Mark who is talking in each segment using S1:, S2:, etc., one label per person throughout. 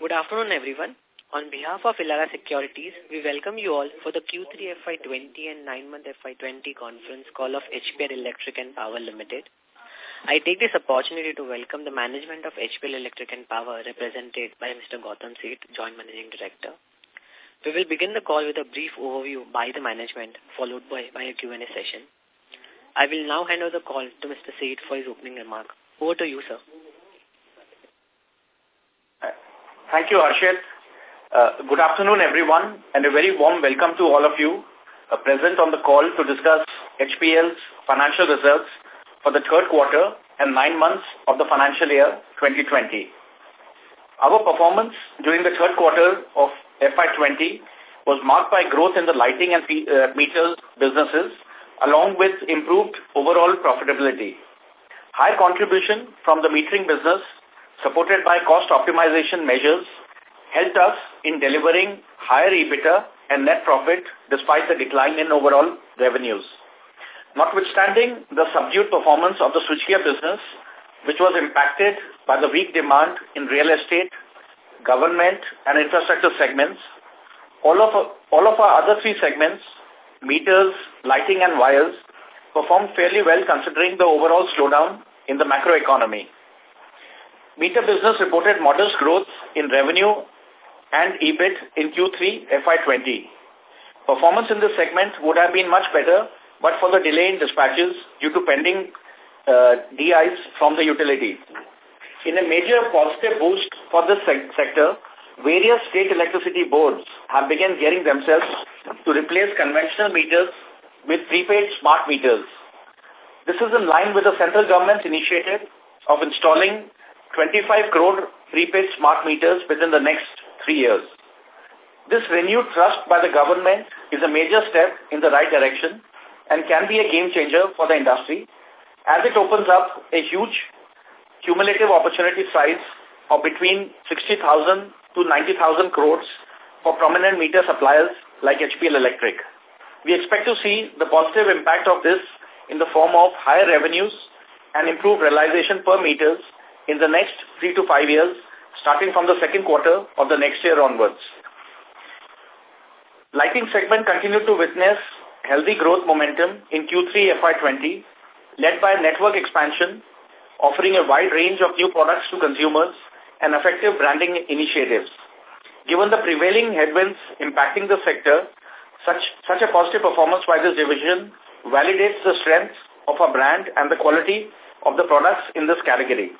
S1: Good afternoon, everyone. On behalf of Elara Securities, we welcome you all for the Q3 FY20 and 9-month FY20 conference call of HPL Electric and Power Limited. I take this opportunity to welcome the management of HPL Electric and Power represented by Mr. Gautam Seth, Joint Managing Director. We will begin the call with a brief overview by the management, followed by, by a Q&A session. I will now hand over the call to Mr. Seth for his opening remark. Over to you, sir.
S2: Thank you, Arshit. Uh, good afternoon, everyone, and a very warm welcome to all of you uh, present on the call to discuss HPL's financial results for the third quarter and nine months of the financial year 2020. Our performance during the third quarter of FY20 was marked by growth in the lighting and uh, meters businesses along with improved overall profitability. High contribution from the metering business supported by cost optimization measures helped us in delivering higher EBITDA and net profit despite the decline in overall revenues. Notwithstanding the subdued performance of the switchgear business, which was impacted by the weak demand in real estate, government and infrastructure segments, all of, all of our other three segments, meters, lighting and wires, performed fairly well considering the overall slowdown in the macroeconomy. Meter business reported modest growth in revenue and EBIT in Q3 FY20. Performance in this segment would have been much better but for the delay in dispatches due to pending uh, DIs from the utility. In a major positive boost for this se sector, various state electricity boards have begun getting themselves to replace conventional meters with prepaid smart meters. This is in line with the central government's initiative of installing 25 crore prepaid smart meters within the next three years. This renewed trust by the government is a major step in the right direction and can be a game changer for the industry as it opens up a huge cumulative opportunity size of between 60,000 to 90,000 crores for prominent meter suppliers like HPL Electric. We expect to see the positive impact of this in the form of higher revenues and improved realization per meters in the next three to five years, starting from the second quarter of the next year onwards. Lighting segment continued to witness healthy growth momentum in Q3 FY20, led by network expansion, offering a wide range of new products to consumers and effective branding initiatives. Given the prevailing headwinds impacting the sector, such, such a positive performance by this division validates the strength of our brand and the quality of the products in this category.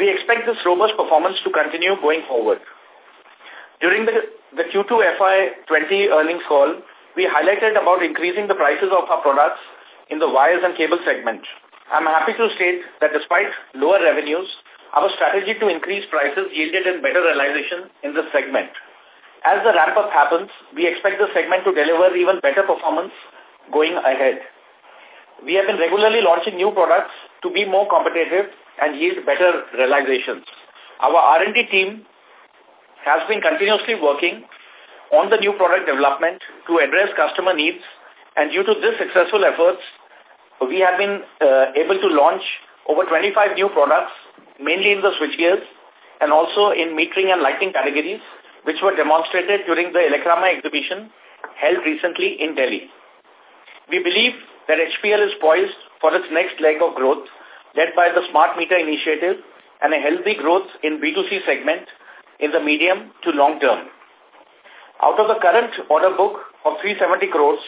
S2: We expect this robust performance to continue going forward. During the, the Q2 FY20 earnings call, we highlighted about increasing the prices of our products in the wires and cable segment. I'm happy to state that despite lower revenues, our strategy to increase prices yielded in better realization in this segment. As the ramp-up happens, we expect the segment to deliver even better performance going ahead. We have been regularly launching new products to be more competitive and yield better realizations. Our R&D team has been continuously working on the new product development to address customer needs and due to this successful efforts, we have been uh, able to launch over 25 new products, mainly in the switchgears and also in metering and lighting categories, which were demonstrated during the Elecrama exhibition held recently in Delhi. We believe that HPL is poised for its next leg of growth, led by the smart meter initiative and a healthy growth in B2C segment in the medium to long term. Out of the current order book of 370 crores,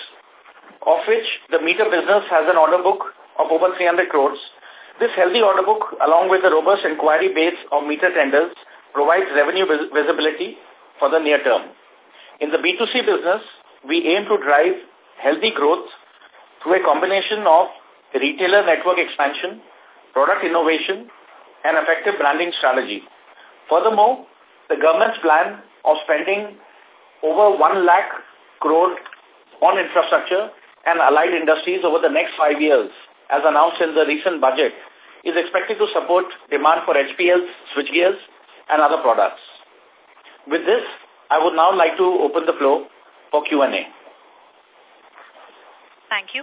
S2: of which the meter business has an order book of over 300 crores, this healthy order book, along with the robust inquiry base of meter tenders, provides revenue vis visibility for the near term. In the B2C business, we aim to drive healthy growth through a combination of retailer network expansion, product innovation, and effective branding strategy. Furthermore, the government's plan of spending over 1 lakh crore on infrastructure and allied industries over the next five years, as announced in the recent budget, is expected to support demand for HPL's switchgears and other products. With this, I would now like to open the floor for Q&A.
S3: Thank you.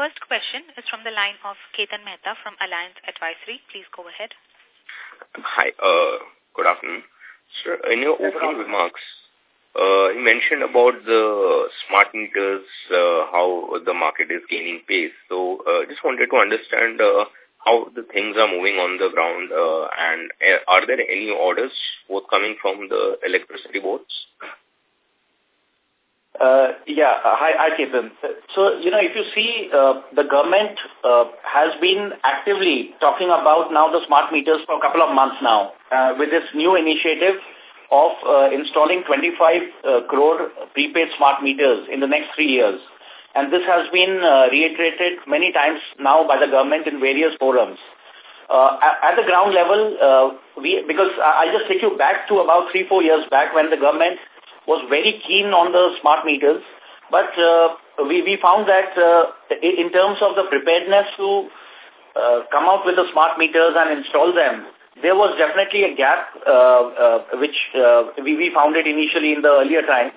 S3: first question is from the line of Ketan Mehta from Alliance Advisory. Please go ahead.
S4: Hi, uh, good afternoon. Sir, in your opening remarks, uh, you mentioned about the smart meters, uh, how the market is gaining pace. So, uh, just wanted to understand uh, how the things are moving on the ground uh, and uh, are there any orders both coming from the electricity boards?
S2: Uh, yeah, uh, hi, hi Ketan. So, you know, if you see, uh, the government uh, has been actively talking about now the smart meters for a couple of months now uh, with this new initiative of uh, installing 25 uh, crore prepaid smart meters in the next three years. And this has been uh, reiterated many times now by the government in various forums. Uh, at the ground level, uh, we because I'll just take you back to about three, four years back when the government was very keen on the smart meters, but uh, we, we found that uh, in terms of the preparedness to uh, come out with the smart meters and install them, there was definitely a gap uh, uh, which uh, we, we found it initially in the earlier time.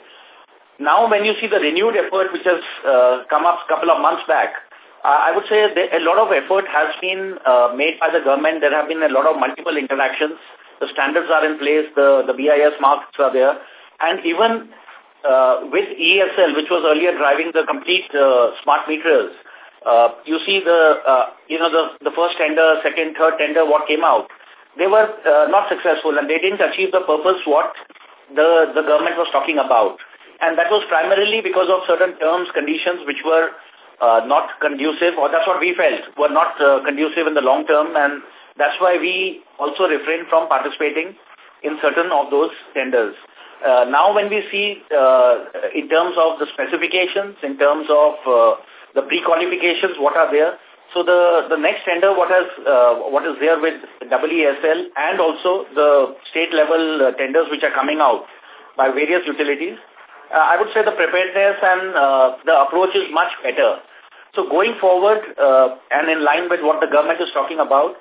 S2: Now when you see the renewed effort which has uh, come up a couple of months back, uh, I would say a lot of effort has been uh, made by the government. There have been a lot of multiple interactions. The standards are in place. The, the BIS marks are there. And even uh, with ESL, which was earlier driving the complete uh, smart meters, uh, you see the, uh, you know, the, the first tender, second, third tender, what came out, they were uh, not successful and they didn't achieve the purpose what the, the government was talking about. And that was primarily because of certain terms, conditions which were uh, not conducive, or that's what we felt, were not uh, conducive in the long term. And that's why we also refrained from participating in certain of those tenders. Uh, now when we see uh, in terms of the specifications, in terms of uh, the pre-qualifications, what are there, so the, the next tender, what has uh, what is there with EESL and also the state level uh, tenders which are coming out by various utilities, uh, I would say the preparedness and uh, the approach is much better. So going forward uh, and in line with what the government is talking about,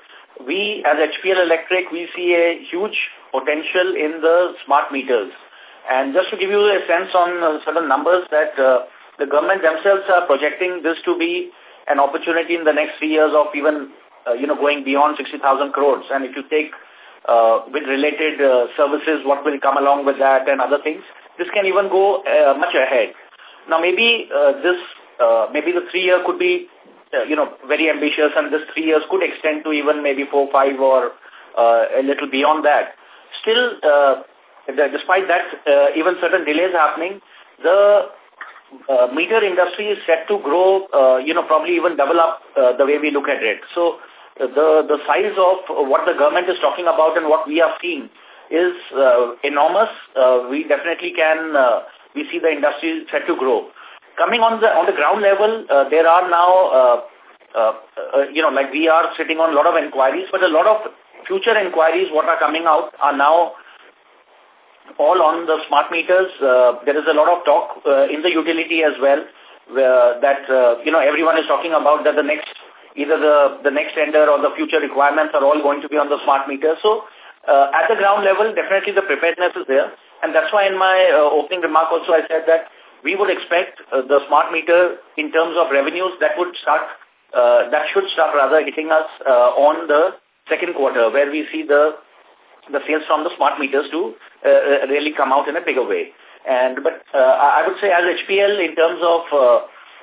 S2: we as HPL Electric, we see a huge potential in the smart meters. And just to give you a sense on uh, certain numbers that uh, the government themselves are projecting this to be an opportunity in the next three years of even, uh, you know, going beyond 60,000 crores. And if you take uh, with related uh, services, what will come along with that and other things, this can even go uh, much ahead. Now, maybe uh, this, uh, maybe the three year could be, uh, you know, very ambitious and this three years could extend to even maybe four, five or uh, a little beyond that. Still, uh, despite that, uh, even certain delays happening, the uh, meter industry is set to grow, uh, you know, probably even double up the way we look at it. So the, the size of what the government is talking about and what we are seeing is enormous. We definitely can, we see the industry set to grow. Coming on the on the ground level, there are now, uh, uh, you know, like we are sitting on a lot of inquiries, but a lot of future inquiries, what are coming out, are now all on the smart meters. Uh, there is a lot of talk uh, in the utility as well that, uh, you know, everyone is talking about that the next, either the, the next tender or the future requirements are all going to be on the smart meters. So at the ground level, definitely the preparedness is there. And that's why in my opening remark also I said that we would expect the smart meter in terms of revenues that would start, uh, that should start rather hitting us uh, on the second quarter where we see the the sales from the smart meters to uh, really come out in a bigger way. And But uh, I would say as HPL in terms of uh,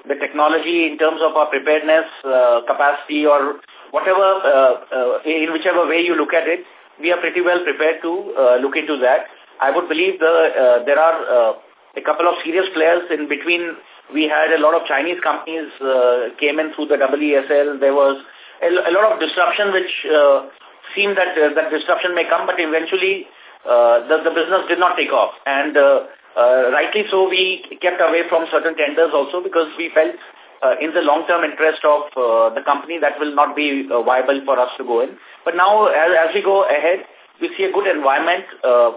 S2: the technology, in terms of our preparedness, uh, capacity or whatever, uh, uh, in whichever way you look at it, we are pretty well prepared to uh, look into that. I would believe the uh, there are uh, a couple of serious players in between. We had a lot of Chinese companies uh, came in through the EESL. There was a, a lot of disruption which uh, seemed that uh, that disruption may come, but eventually the, the business did not take off. And uh, uh, rightly so, we kept away from certain tenders also because we felt uh, in the long-term interest of uh, the company, that will not be uh, viable for us to go in. But now, as, as we go ahead, we see a good environment uh,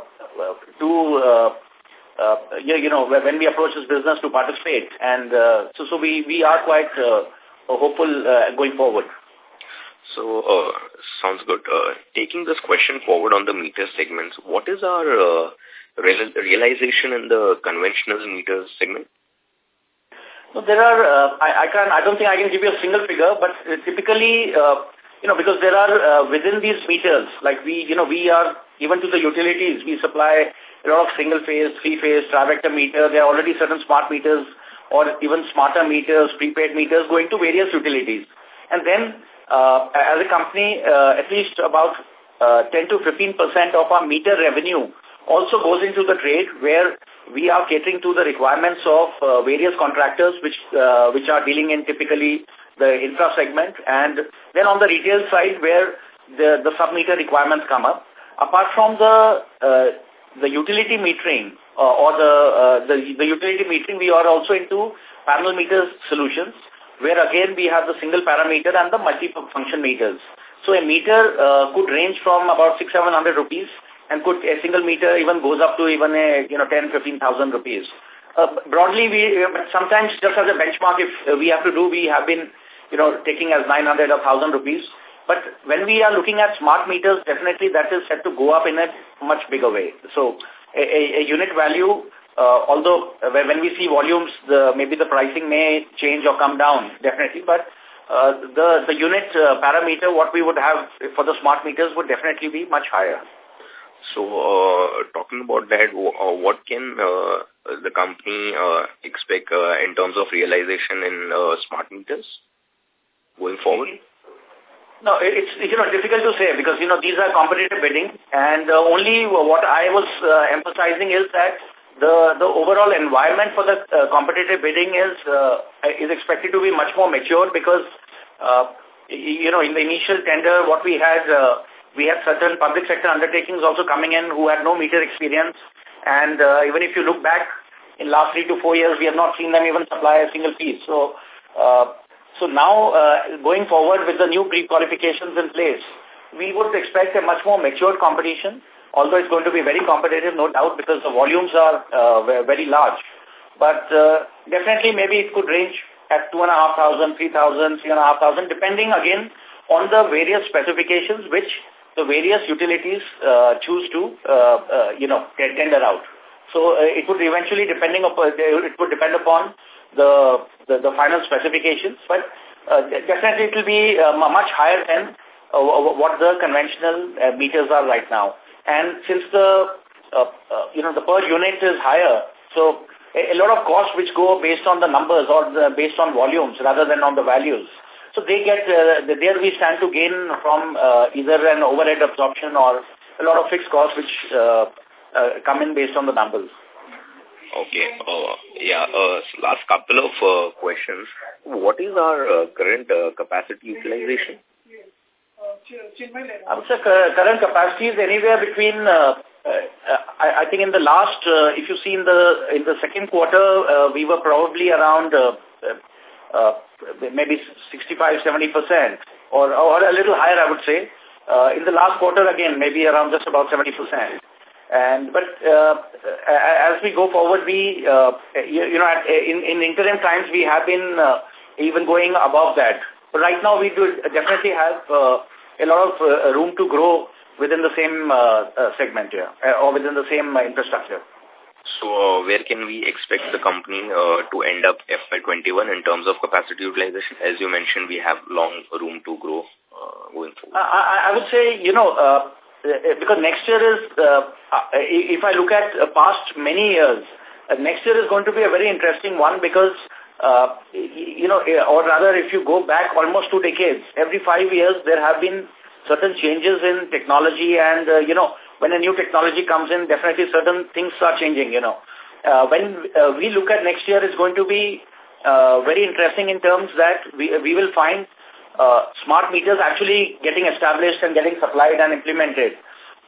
S2: to, uh, uh, you know, when we approach this business to participate. And uh, so, so we, we are quite uh, hopeful uh, going forward.
S4: So, uh, sounds good. Uh, taking this question forward on the meter segments, what is our uh, real realization in the conventional meter segment?
S2: So there are, uh, I, I can I don't think I can give you a single figure, but typically, uh, you know, because there are uh, within these meters, like we, you know, we are even to the utilities, we supply a lot of single phase, three phase, trivector meter. There are already certain smart meters or even smarter meters, prepaid meters going to various utilities. And then, uh, as a company, uh, at least about uh, 10 to 15 percent of our meter revenue also goes into the trade where we are catering to the requirements of uh, various contractors which uh, which are dealing in typically the infra segment and then on the retail side where the the sub meter requirements come up. Apart from the uh, the utility metering uh, or the, uh, the the utility metering we are also into panel meter solutions where again we have the single parameter and the multi function meters. So a meter uh, could range from about 6 700 rupees and could a single meter even goes up to even a you know 10 15000 rupees. Uh, broadly we sometimes just as a benchmark if uh, we have to do we have been you know taking as 900 or 1000 rupees. But when we are looking at smart meters definitely that is set to go up in a much bigger way. So a, a, a unit value uh, although uh, when we see volumes the maybe the pricing may change or come down definitely but uh, the the unit uh, parameter what we would have for the smart meters would definitely be much higher
S4: so, uh, talking about that, uh, what can uh, the company uh, expect uh, in terms of realization in uh, smart meters going forward?
S2: No, it's you know difficult to say because you know these are competitive bidding, and uh, only what I was uh, emphasizing is that the the overall environment for the uh, competitive bidding is uh, is expected to be much more mature because uh, you know in the initial tender what we had uh, we had certain public sector undertakings also coming in who had no meter experience. And uh, even if you look back in last three to four years, we have not seen them even supply a single piece. So, uh, so now uh, going forward with the new pre-qualifications in place, we would expect a much more matured competition, although it's going to be very competitive, no doubt, because the volumes are uh, very large. But uh, definitely maybe it could range at 2,500, 3,000, 3,500, depending again on the various specifications which the various utilities uh, choose to, uh, uh, you know, tender out. So uh, it would eventually, depending upon, it would depend upon the, the, the final specifications, but uh, definitely it will be uh, much higher than uh, what the conventional uh, meters are right now. And since the, uh, uh, you know, the per unit is higher, so a, a lot of costs which go based on the numbers or the, based on volumes rather than on the values. So they get, uh, there we stand to gain from uh, either an overhead absorption or a lot of fixed costs which uh, uh, come in based on the numbers.
S4: Okay. Uh, yeah, uh, last couple of uh, questions. What is our uh, current uh, capacity utilization?
S2: I would say current capacity is anywhere between, uh, uh, I, I think in the last, uh, if you see in the in the second quarter, uh, we were probably around uh, uh, maybe 65-70% or, or a little higher, I would say. Uh, in the last quarter, again, maybe around just about 70%. And but uh, as we go forward, we uh, you, you know in in interim times we have been uh, even going above that. But right now we do definitely have uh, a lot of uh, room to grow within the same uh, uh, segment here uh, or within the same uh, infrastructure.
S4: So uh, where can we expect the company uh, to end up FY21 in terms of capacity utilization? As you mentioned, we have long room to grow uh, going forward.
S2: I, I would say, you know, uh, because next year is, uh, if I look at past many years, uh, next year is going to be a very interesting one because, uh, you know, or rather if you go back almost two decades, every five years there have been certain changes in technology and, uh, you know, when a new technology comes in, definitely certain things are changing, you know. Uh, when uh, we look at next year, it's going to be uh, very interesting in terms that we, we will find uh, smart meters actually getting established and getting supplied and implemented.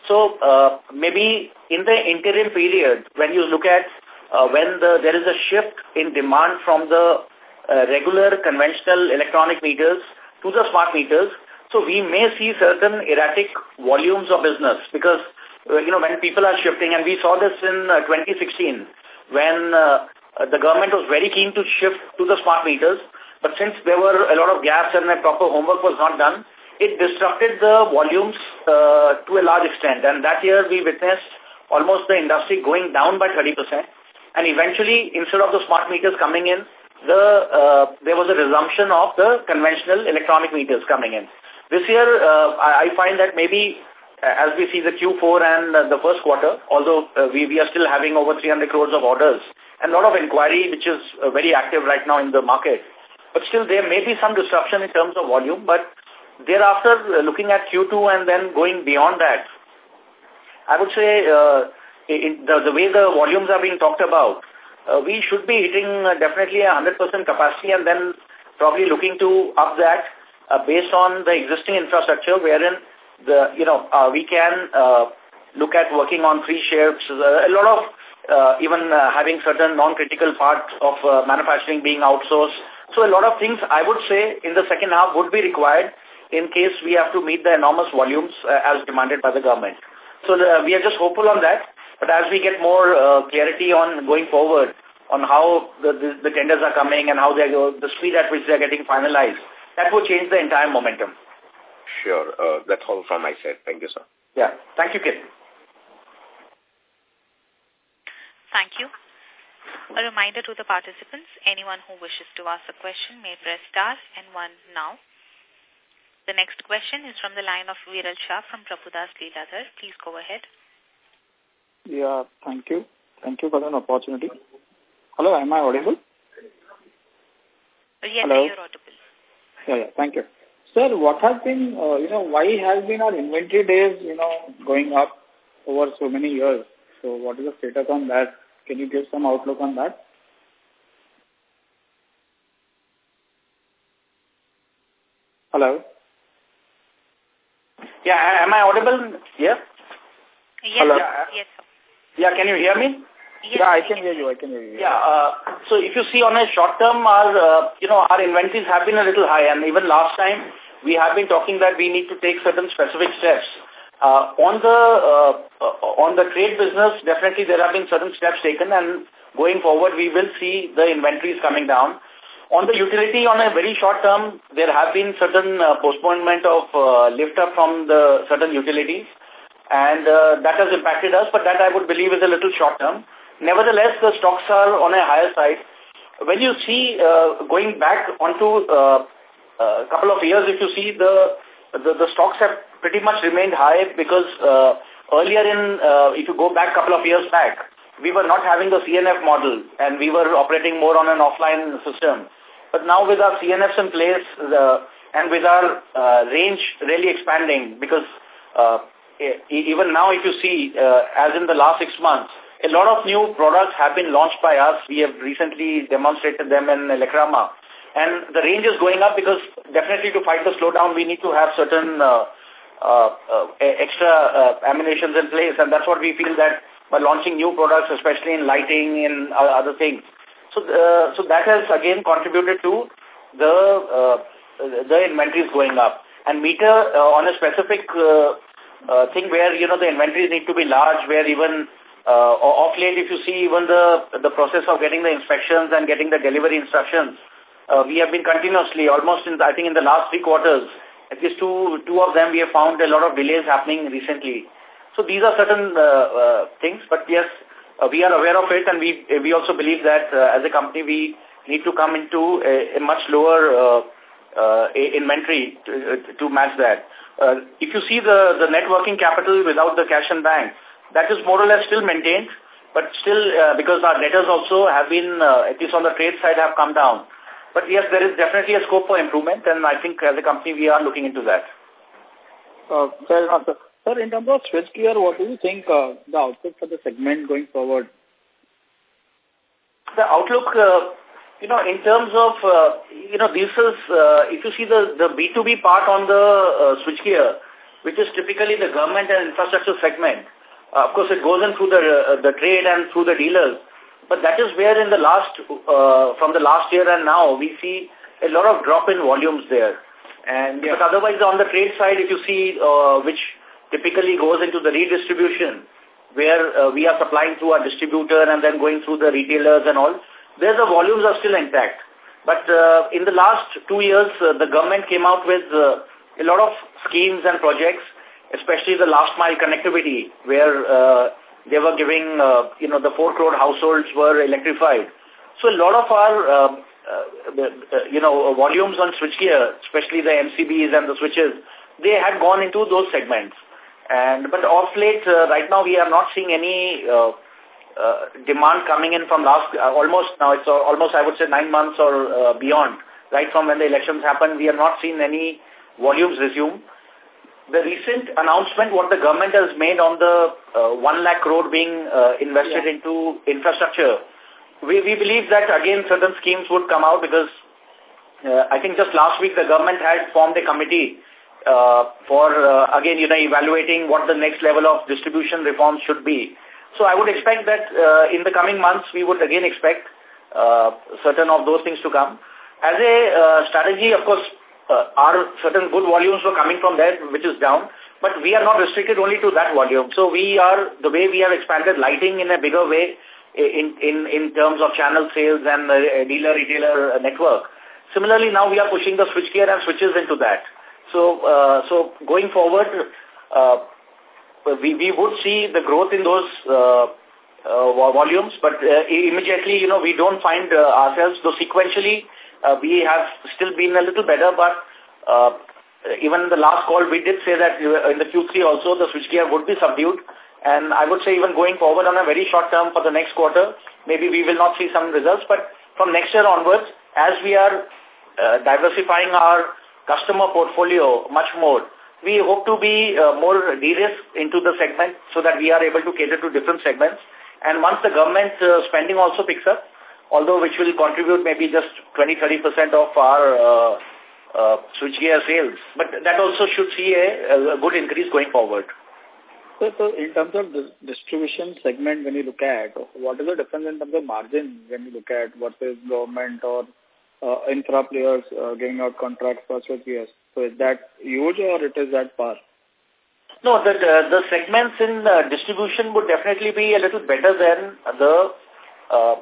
S2: So uh, maybe in the interim period, when you look at uh, when the, there is a shift in demand from the uh, regular conventional electronic meters to the smart meters. So we may see certain erratic volumes of business because, uh, you know, when people are shifting, and we saw this in uh, 2016 when uh, the government was very keen to shift to the smart meters, but since there were a lot of gaps and the proper homework was not done, it disrupted the volumes uh, to a large extent. And that year we witnessed almost the industry going down by 30%. And eventually, instead of the smart meters coming in, the uh, there was a resumption of the conventional electronic meters coming in. This year, uh, I, find that maybe uh, as we see the Q4 and uh, the first quarter, although uh, we, we are still having over 300 crores of orders and a lot of inquiry which is uh, very active right now in the market. But still there may be some disruption in terms of volume, but thereafter uh, looking at Q2 and then going beyond that, I would say uh, the, the way the volumes are being talked about, uh, we should be hitting uh, definitely a 100% capacity and then probably looking to up that uh, based on the existing infrastructure wherein the you know uh, we can uh, look at working on three shifts. Uh, a lot of uh, even uh, having certain non-critical parts of uh, manufacturing being outsourced. So a lot of things I would say in the second half would be required in case we have to meet the enormous volumes uh, as demanded by the government. So the, we are just hopeful on that. But as we get more uh, clarity on going forward on how the, the, the tenders are coming and how they are, the speed at which they are getting finalized, that will change the entire momentum.
S4: Sure. Uh, that's all from my side. Thank you, sir.
S2: Yeah. Thank you, Kit.
S3: Thank you. A reminder to the participants, anyone who wishes to ask a question may press star and one now. The next question is from the line of Viral Shah from Prabhudas Lilladher. Please go ahead.
S5: Yeah, thank you. Thank you for the opportunity. Hello, am I audible?
S3: Yes,
S5: Hello?
S3: you're audible.
S5: Yeah, yeah, thank you. Sir, what has been, uh, you know, why has been our inventory days, you know, going up over so many years? So what is the status on that? Can you give some outlook on that? Hello?
S2: Yeah, am I audible? Yeah?
S3: Yes,
S5: Hello?
S3: sir. Yes, sir.
S2: Yeah, can you hear me?
S3: Yes,
S5: yeah, I can hear you, I can hear you.
S2: Yeah, uh, so if you see on a short term, our, uh, you know, our inventories have been a little high and even last time we have been talking that we need to take certain specific steps. Uh, on the uh, on the trade business, definitely there have been certain steps taken and going forward we will see the inventories coming down. On the utility, on a very short term, there have been certain uh, postponement of uh, lift up from the certain utilities and uh, that has impacted us, but that I would believe is a little short term. Nevertheless, the stocks are on a higher side. When you see uh, going back onto uh, a couple of years, if you see the, the, the stocks have pretty much remained high because uh, earlier in, uh, if you go back a couple of years back, we were not having the CNF model and we were operating more on an offline system. But now with our CNFs in place the, and with our uh, range really expanding because uh, even now if you see, uh, as in the last six months, a lot of new products have been launched by us. We have recently demonstrated them in Elecrama. And the range is going up because definitely to fight the slowdown, we need to have certain uh, uh, uh, extra uh, ammunitions in place. And that's what we feel that by launching new products, especially in lighting and uh, other things. So, so that has again contributed to the the inventories going up. And meter on a specific uh, thing where, you know, the inventories need to be large, where even uh, off late, if you see even the, the process of getting the inspections and getting the delivery instructions, uh, we have been continuously, almost in, I think in the last three quarters, at least two, two of them, we have found a lot of delays happening recently. So these are certain uh, uh, things, but yes, uh, we are aware of it and we, we also believe that uh, as a company, we need to come into a, a much lower uh, uh, inventory to, to match that. Uh, if you see the, the net working capital without the cash and bank, that is more or less still maintained, but still uh, because our debtors also have been, uh, at least on the trade side, have come down. But yes, there is definitely a scope for improvement, and I think as a company we are looking into that.
S5: Uh, fair enough, sir. Sir, in terms of switchgear, what do you think uh, the outlook for the segment going forward?
S2: The outlook, uh, you know, in terms of, uh, you know, this is, uh, if you see the, the B2B part on the uh, switchgear, which is typically the government and infrastructure segment, uh, of course, it goes in through the uh, the trade and through the dealers. But that is where in the last, uh, from the last year and now, we see a lot of drop in volumes there. And yeah. But otherwise, on the trade side, if you see, uh, which typically goes into the redistribution, where uh, we are supplying through our distributor and then going through the retailers and all, there the volumes are still intact. But uh, in the last two years, uh, the government came out with uh, a lot of schemes and projects, especially the last mile connectivity, where uh, they were giving, uh, you know, the four crore households were electrified. So a lot of our, uh, uh, you know, volumes on switchgear, especially the MCBs and the switches, they had gone into those segments. And but off late, uh, right now we are not seeing any uh, demand coming in from last, uh, almost now it's uh, almost I would say nine months or uh, beyond, right from when the elections happened, we have not seen any volumes resume. The recent announcement what the government has made on the uh, 1 lakh crore being uh, invested yeah. into infrastructure, we, we believe that again certain schemes would come out because uh, I think just last week the government had formed a committee uh, for, uh, again, you know, evaluating what the next level of distribution reforms should be. So I would expect that uh, in the coming months, we would again expect uh, certain of those things to come. As a uh, strategy, of course, uh, our certain good volumes were coming from there, which is down, but we are not restricted only to that volume. So we are, the way we have expanded lighting in a bigger way in, in, in terms of channel sales and uh, dealer-retailer network. Similarly, now we are pushing the switchgear and switches into that. So, uh, so going forward, uh, we, we would see the growth in those uh, uh, volumes, but uh, immediately, you know, we don't find uh, ourselves, though sequentially uh, we have still been a little better, but uh, even in the last call we did say that in the Q3 also the switchgear would be subdued, and I would say even going forward on a very short term for the next quarter, maybe we will not see some results, but from next year onwards, as we are uh, diversifying our customer portfolio much more, we hope to be uh, more de-risked into the segment so that we are able to cater to different segments. And once the government uh, spending also picks up, although which will contribute maybe just 20-30% of our uh, uh, switchgear sales, but that also should see a, a good increase going forward.
S5: So, so in terms of the distribution segment, when you look at, what is the difference in terms of margin when you look at is government or uh, infra players uh, getting out contracts for switchgears? So is that huge or it is that par?
S2: No, the, the, the segments in uh, distribution would definitely be a little better than the, uh,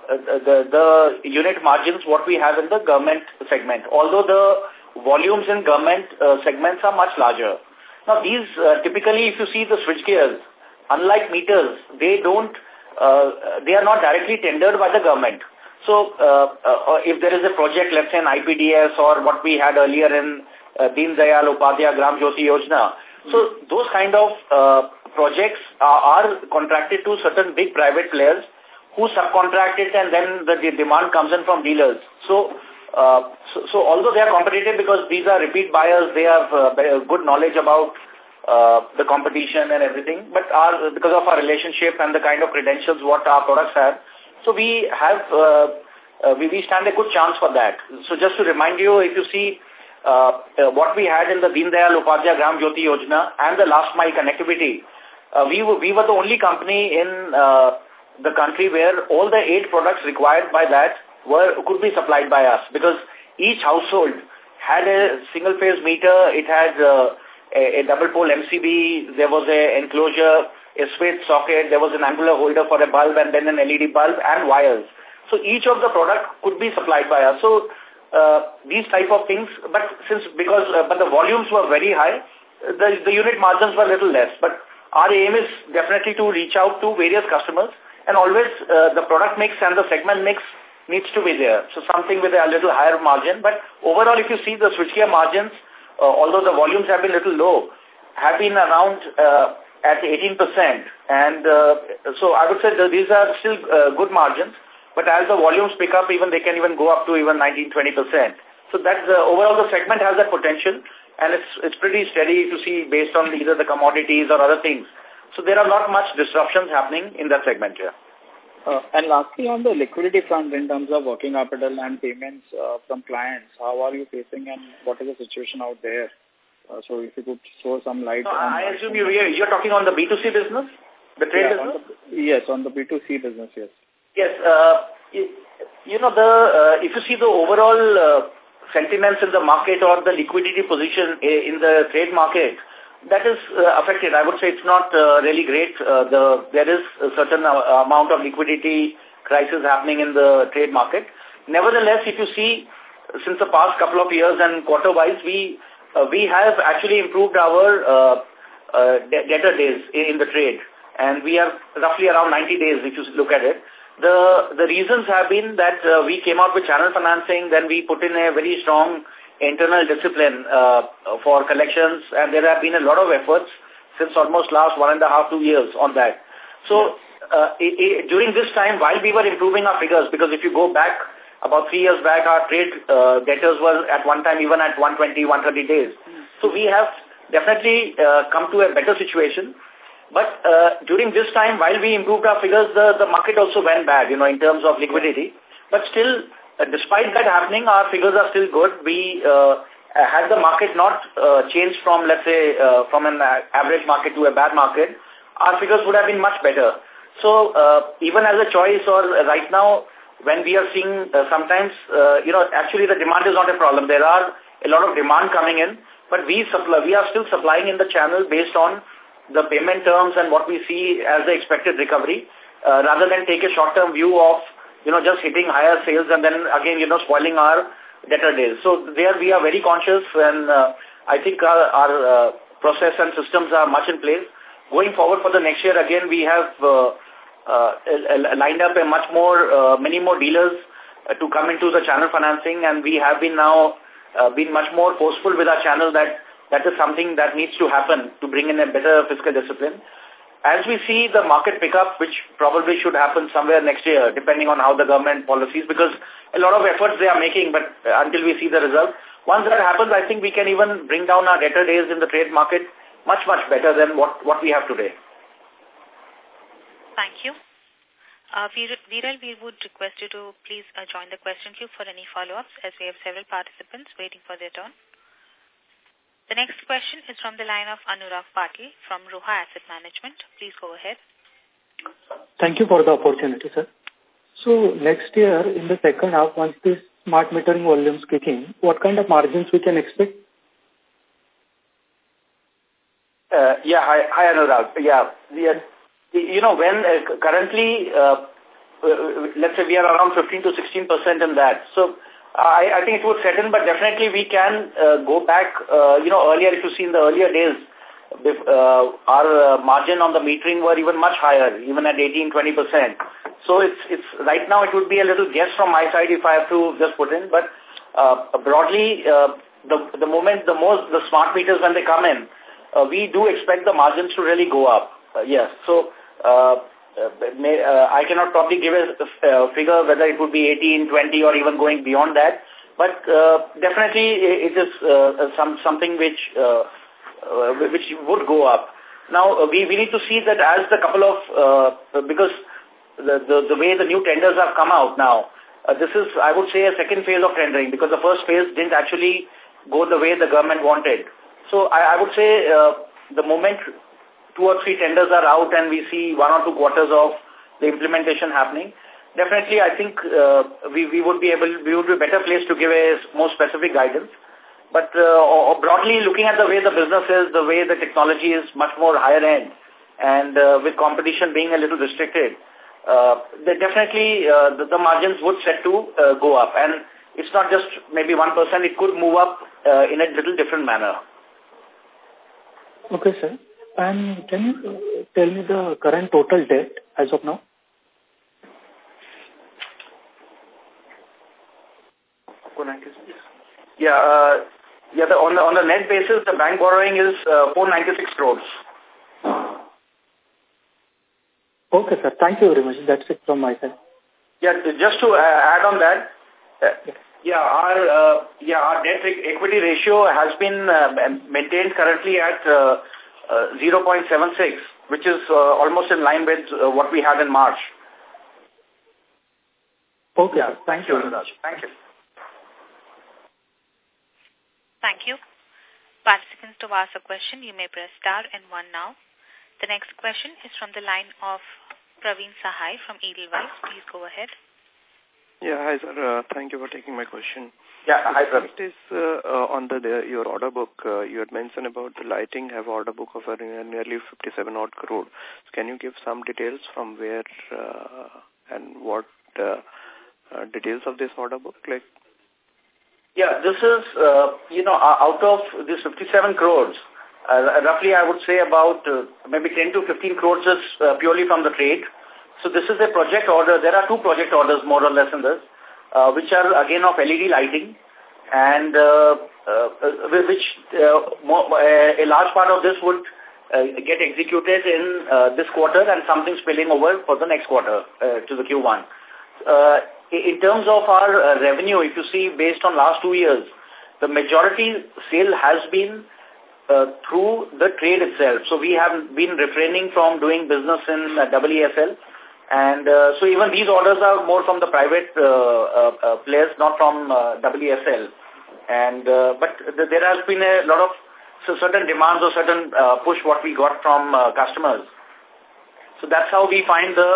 S2: the, the unit margins what we have in the government segment. Although the volumes in government uh, segments are much larger. Now these, uh, typically if you see the switchgears, unlike meters, they don't, uh, they are not directly tendered by the government. So uh, uh, if there is a project, let's say an IPDS or what we had earlier in uh, Deen Dayal Upadhyaya Gram Jyoti Yojana. So those kind of uh, projects are, are contracted to certain big private players who subcontract it and then the, demand comes in from dealers. So, uh, so, so although they are competitive because these are repeat buyers, they have uh, good knowledge about uh, the competition and everything, but our, because of our relationship and the kind of credentials what our products have, so we have, uh, uh, we, we stand a good chance for that. So just to remind you, if you see what we had in the Deen Dayal Upadhyaya Gram Jyoti Yojana and the last mile connectivity, uh, we, were, we were the only company in uh, the country where all the eight products required by that were could be supplied by us because each household had a single phase meter, it had uh, a, a double pole MCB, there was a enclosure, a switch socket, there was an angular holder for a bulb and then an LED bulb and wires. So each of the product could be supplied by us. So uh, these type of things, but since because uh, but the volumes were very high, the the unit margins were little less. But our aim is definitely to reach out to various customers, and always uh, the product mix and the segment mix needs to be there. So something with a little higher margin. But overall, if you see the switchgear margins, uh, although the volumes have been little low, have been around uh, at 18%. And uh, so I would say these are still uh, good margins. But as the volumes pick up, even they can even go up to even 19-20%. So that's uh, overall the segment has that potential and it's it's pretty steady to see based on either the commodities or other things. So there are not much disruptions happening in that segment here.
S5: Uh, and lastly, on the liquidity front, in terms of working capital and payments uh, from clients, how are you facing and what is the situation out there? Uh, so if you could throw some light on...
S2: I assume you, you're talking on the B2C business? The trade
S5: yeah,
S2: business?
S5: On the, yes, on the B2C business, yes.
S2: Yes. Uh, you know, the uh, if you see the overall uh, sentiments in the market or the liquidity position in the trade market, that is uh, affected. I would say it's not uh, really great. Uh, the There is a certain amount of liquidity crisis happening in the trade market. Nevertheless, if you see, since the past couple of years and quarter-wise, we uh, we have actually improved our uh, uh, debtor days in the trade. And we are roughly around 90 days if you look at it. The, the reasons have been that uh, we came out with channel financing, then we put in a very strong internal discipline uh, for collections, and there have been a lot of efforts since almost last one and a half, two years on that. So uh, it, it, during this time, while we were improving our figures, because if you go back about three years back, our trade uh, debtors were at one time even at 120, 130 days. So we have definitely uh, come to a better situation. But uh, during this time, while we improved our figures, the, the market also went bad, you know, in terms of liquidity. But still, uh, despite that happening, our figures are still good. We, uh, had the market not uh, changed from, let's say, uh, from an average market to a bad market, our figures would have been much better. So uh, even as a choice or right now, when we are seeing uh, sometimes, uh, you know, actually the demand is not a problem. There are a lot of demand coming in, but we supply, we are still supplying in the channel based on the payment terms and what we see as the expected recovery, uh, rather than take a short-term view of, you know, just hitting higher sales and then again, you know, spoiling our debtor days. So there we are very conscious and uh, I think our, our uh, process and systems are much in place. Going forward for the next year, again, we have uh, uh, lined up a much more, uh, many more dealers uh, to come into the channel financing and we have been now uh, been much more forceful with our channel that that is something that needs to happen to bring in a better fiscal discipline. As we see the market pick up, which probably should happen somewhere next year, depending on how the government policies, because a lot of efforts they are making, but until we see the result, once that happens, I think we can even bring down our debtor days in the trade market much, much better than what, what we have today.
S3: Thank you. Uh, Viral, we would request you to please uh, join the question queue for any follow-ups as we have several participants waiting for their turn. The next question is from the line of Anurag Patil from Roha Asset Management. Please go ahead.
S6: Thank you for the opportunity, sir. So next year, in the second half, once this smart metering volumes kick in, what kind of margins we can expect?
S2: Uh, yeah, hi, hi Anurag. Yeah, we are, you know, when uh, currently, uh, uh let's say we are around 15 to 16 percent in that. So I, I think it would settle, but definitely we can uh, go back, uh, you know, earlier, if you see in the earlier days, uh, our uh, margin on the metering were even much higher, even at 18, 20%. So it's, it's, right now it would be a little guess from my side if I have to just put in, but uh, broadly, uh, the, the moment, the most, the smart meters when they come in, we do expect the margins to really go up. Yes. So, may, uh, I cannot probably give a uh, figure whether it would be 18, 20 or even going beyond that. But uh, definitely it is uh, some something which uh, uh, which would go up. Now uh, we we need to see that as the couple of uh, because the, the the way the new tenders have come out now, uh, this is I would say a second phase of tendering because the first phase didn't actually go the way the government wanted. So I, I would say uh, the moment two or three tenders are out and we see one or two quarters of the implementation happening, definitely I think uh, we, we would be able, we would be better placed to give a more specific guidance. But uh, broadly looking at the way the business is, the way the technology is much more higher end and uh, with competition being a little restricted, uh, definitely uh, the, the margins would set to uh, go up. And it's not just maybe 1%, it could move up uh, in a little different manner.
S6: Okay, sir. And can you uh, tell me the current total debt as of now?
S2: Yeah, uh, yeah. The, on the on the net basis, the bank borrowing is uh, 496 crores.
S6: Okay, sir. Thank you very much. That's it from my side.
S2: Yeah, just to uh, add on that, uh, yeah, our uh, yeah our debt equity ratio has been uh, maintained currently at 0.76, which is uh, almost in line with uh, what we had in March.
S6: Okay. Yeah, thank you.
S2: Thank you.
S3: Thank you. Participants to ask a question, you may press star and one now. The next question is from the line of Praveen Sahai from Edelweiss. Please go ahead.
S7: Yeah, hi sir. Uh, thank you for taking my question.
S2: Yeah, hi sir.
S7: It is uh, uh, on the, the, your order book. Uh, you had mentioned about the lighting have order book of uh, nearly 57 odd crore. So can you give some details from where uh, and what uh, uh, details of this order book? Like.
S2: Yeah, this is uh, you know out of this 57 crores. Uh, roughly, I would say about uh, maybe 10 to 15 crores is uh, purely from the trade. So this is a project order. There are two project orders more or less in this, uh, which are again of LED lighting and uh, uh, which uh, uh, a large part of this would uh, get executed in uh, this quarter and something spilling over for the next quarter uh, to the Q1. Uh, in terms of our uh, revenue, if you see based on last two years, the majority sale has been uh, through the trade itself. So we have been refraining from doing business in uh, EESL and uh, so even these orders are more from the private uh, uh, uh players, not from uh, EESL. And uh, but th there has been a lot of so certain demands or certain uh, push what we got from uh, customers. So that's how we find the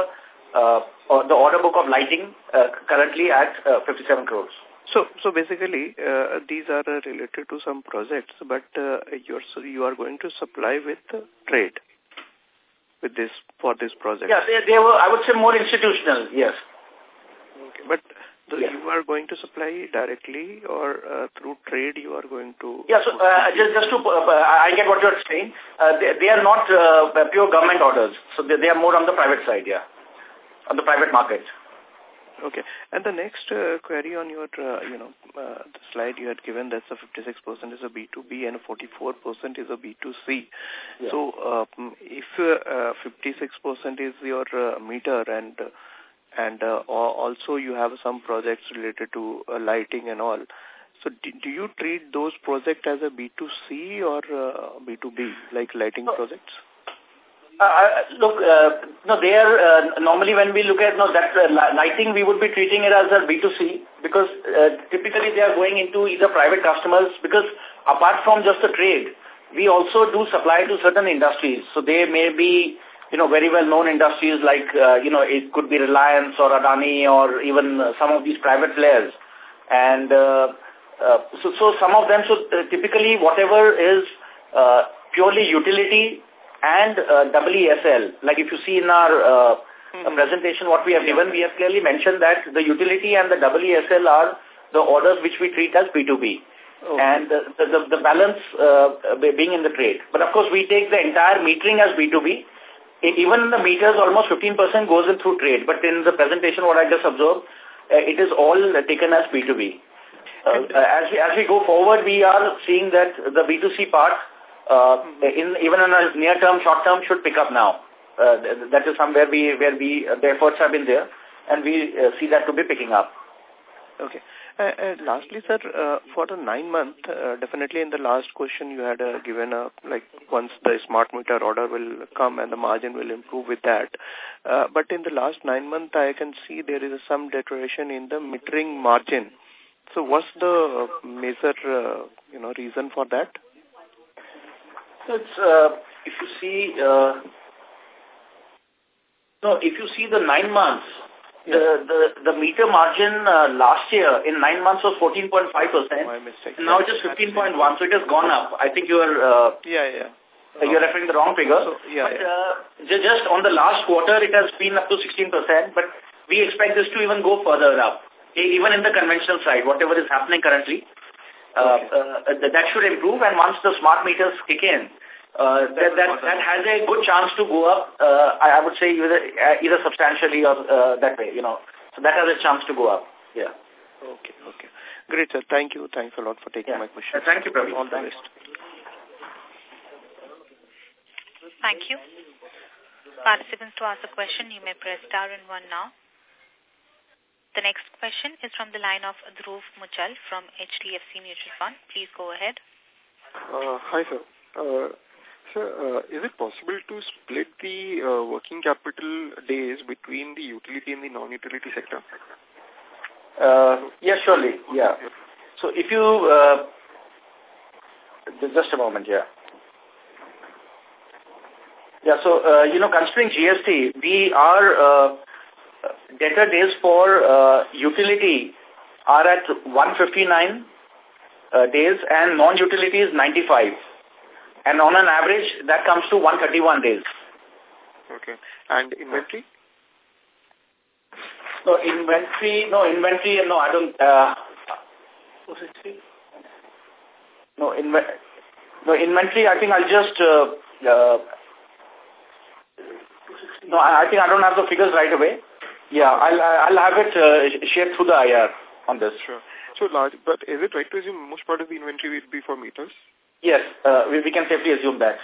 S2: uh, the order book of lighting uh, currently at uh, 57 crores.
S7: So, so basically, uh, these are uh, related to some projects, but uh, you're so you are going to supply with trade with this for this project?
S2: Yeah, they, they were, I would say, more institutional, yes.
S7: Okay, but yeah. you are going to supply directly or uh, through trade you are going to...
S2: Yeah, so uh, just, just to, uh, I get what you're saying. Uh, they, they are not uh, pure government orders, so they, they are more on the private side, yeah, on the private market.
S7: Okay. And the next uh, query on your, uh, you know, uh, the slide you had given that's a 56% is a B2B and 44% is a B2C. Yeah. So um, if 56% uh, is your uh, meter and and uh, also you have some projects related to lighting and all, so do, do you treat those projects as a B2C or B2B, like lighting projects?
S2: Uh, look, uh, no, they are, uh, normally when we look at no, that uh, lighting, we would be treating it as a B2C because uh, typically they are going into either private customers because apart from just the trade, we also do supply to certain industries. So they may be, you know, very well-known industries like, uh, you know, it could be Reliance or Adani or even uh, some of these private players. And uh, uh, so, so some of them, so uh, typically whatever is uh, purely utility and uh, EESL. Like if you see in our uh, mm -hmm. presentation what we have given, we have clearly mentioned that the utility and the EESL are the orders which we treat as B2B. Okay. And the, the, the balance uh, being in the trade. But of course, we take the entire metering as B2B. Even in the meters, almost 15% goes in through trade. But in the presentation, what I just observed, uh, it is all taken as B2B. Uh, as, we, as we go forward, we are seeing that the B2C part uh, in even in a near term, short term should pick up now. Uh, that is somewhere we where we uh, the efforts have been there, and we uh, see that to be picking up.
S7: Okay. Uh, uh, lastly, sir, uh, for the nine month, uh, definitely in the last question you had uh, given a like once the smart meter order will come and the margin will improve with that. Uh, but in the last nine month, I can see there is some deterioration in the metering margin. So, what's the major uh, you know reason for that?
S2: It's, uh, if you see, uh, no, if you see the nine months, yeah. the, the, the meter margin uh, last year in nine months was 14.5%. Now it is 15.1, so it has gone up. I think you are... Uh,
S7: yeah, yeah.
S2: Uh, you're referring the wrong figure. So, yeah, but yeah. Uh, just on the last quarter, it has been up to 16%, but we expect this to even go further up, even in the conventional side, whatever is happening currently. Uh, uh, that should improve and once the smart meters kick in, uh, that, that, that has a good chance to go up, uh, I, I would say either, uh, either substantially or uh, that way, you know. So that has a chance to go up, yeah.
S7: Okay, okay. Great, sir. Thank you. Thanks a lot for taking yeah. my question.
S2: thank you, Praveen.
S7: All the best.
S3: Thank you. Participants to ask a question, you may press star and one now. The next question is from the line of Dhruv Muchal from HDFC Mutual Fund. Please go ahead.
S8: Uh, hi, sir. Uh, sir, uh, is it possible to split the uh, working capital days between the utility and the non-utility sector?
S2: Uh, yes, surely. Yeah. So if you... Uh, just a moment, yeah. Yeah, so, uh, you know, considering GST, we are, uh, debtor days for uh, utility are at 159 uh, days and non-utility is 95. And on an average, that comes to 131 days.
S8: Okay. And inventory?
S2: No, inventory, no, inventory, no, I don't, uh, no, inve no, inventory, I think I'll just, uh, uh, no, I think I don't have the figures right away. Yeah, I'll, I'll have it uh, shared through the IR on this.
S8: Sure. So large, but is it right to assume most part of the inventory will be for meters?
S2: Yes, uh, we, we can safely assume that.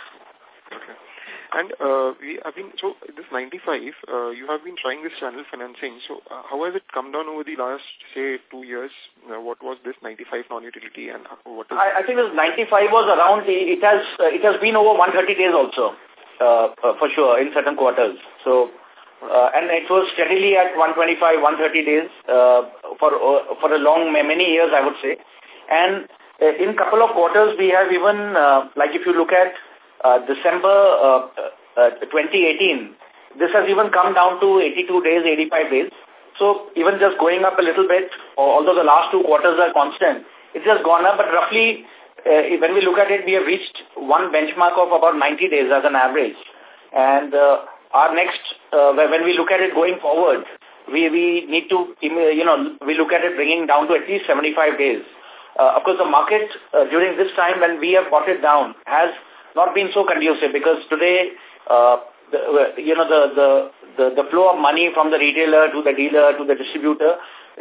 S8: Okay. And uh, we have been, so this 95, uh, you have been trying this channel financing. So uh, how has it come down over the last, say, two years? Uh, what was this 95 non-utility and what is
S2: I, I think this 95 was around, it has, uh, it has been over 130 days also, uh, uh, for sure, in certain quarters. So, uh, and it was steadily at 125, 130 days uh, for uh, for a long, many years, I would say. And uh, in couple of quarters, we have even, uh, like if you look at uh, December uh, uh, 2018, this has even come down to 82 days, 85 days. So even just going up a little bit, although the last two quarters are constant, it's just gone up, but roughly when we look at it, we have reached one benchmark of about 90 days as an average. And our next, uh, when we look at it going forward, we, we need to, you know, we look at it bringing down to at least 75 days. Uh, of course, the market uh, during this time when we have brought it down has not been so conducive because today, uh, the, you know, the, the, the, the flow of money from the retailer to the dealer to the distributor,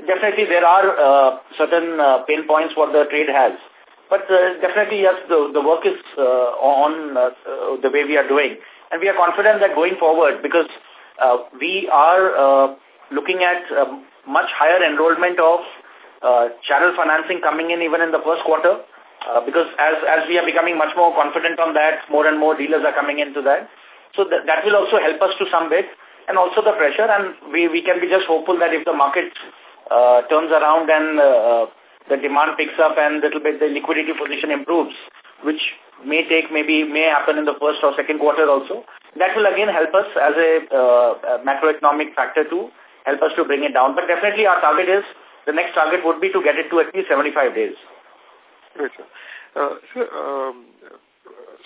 S2: definitely there are uh, certain uh, pain points what the trade has. But uh, definitely, yes, the, the work is uh, on uh, the way we are doing. And we are confident that going forward, because uh, we are uh, looking at uh, much higher enrollment of uh, channel financing coming in even in the first quarter. Uh, because as, as we are becoming much more confident on that, more and more dealers are coming into that. So th that will also help us to some bit and also the pressure and we, we can be just hopeful that if the market uh, turns around and uh, the demand picks up and little bit the liquidity position improves, which may take maybe may happen in the first or second quarter also, that will again help us as a, uh, macroeconomic factor to help us to bring it down. But definitely our target is, the next target would be to get it to at least 75 days.
S8: Great, sir. Uh, sir, um,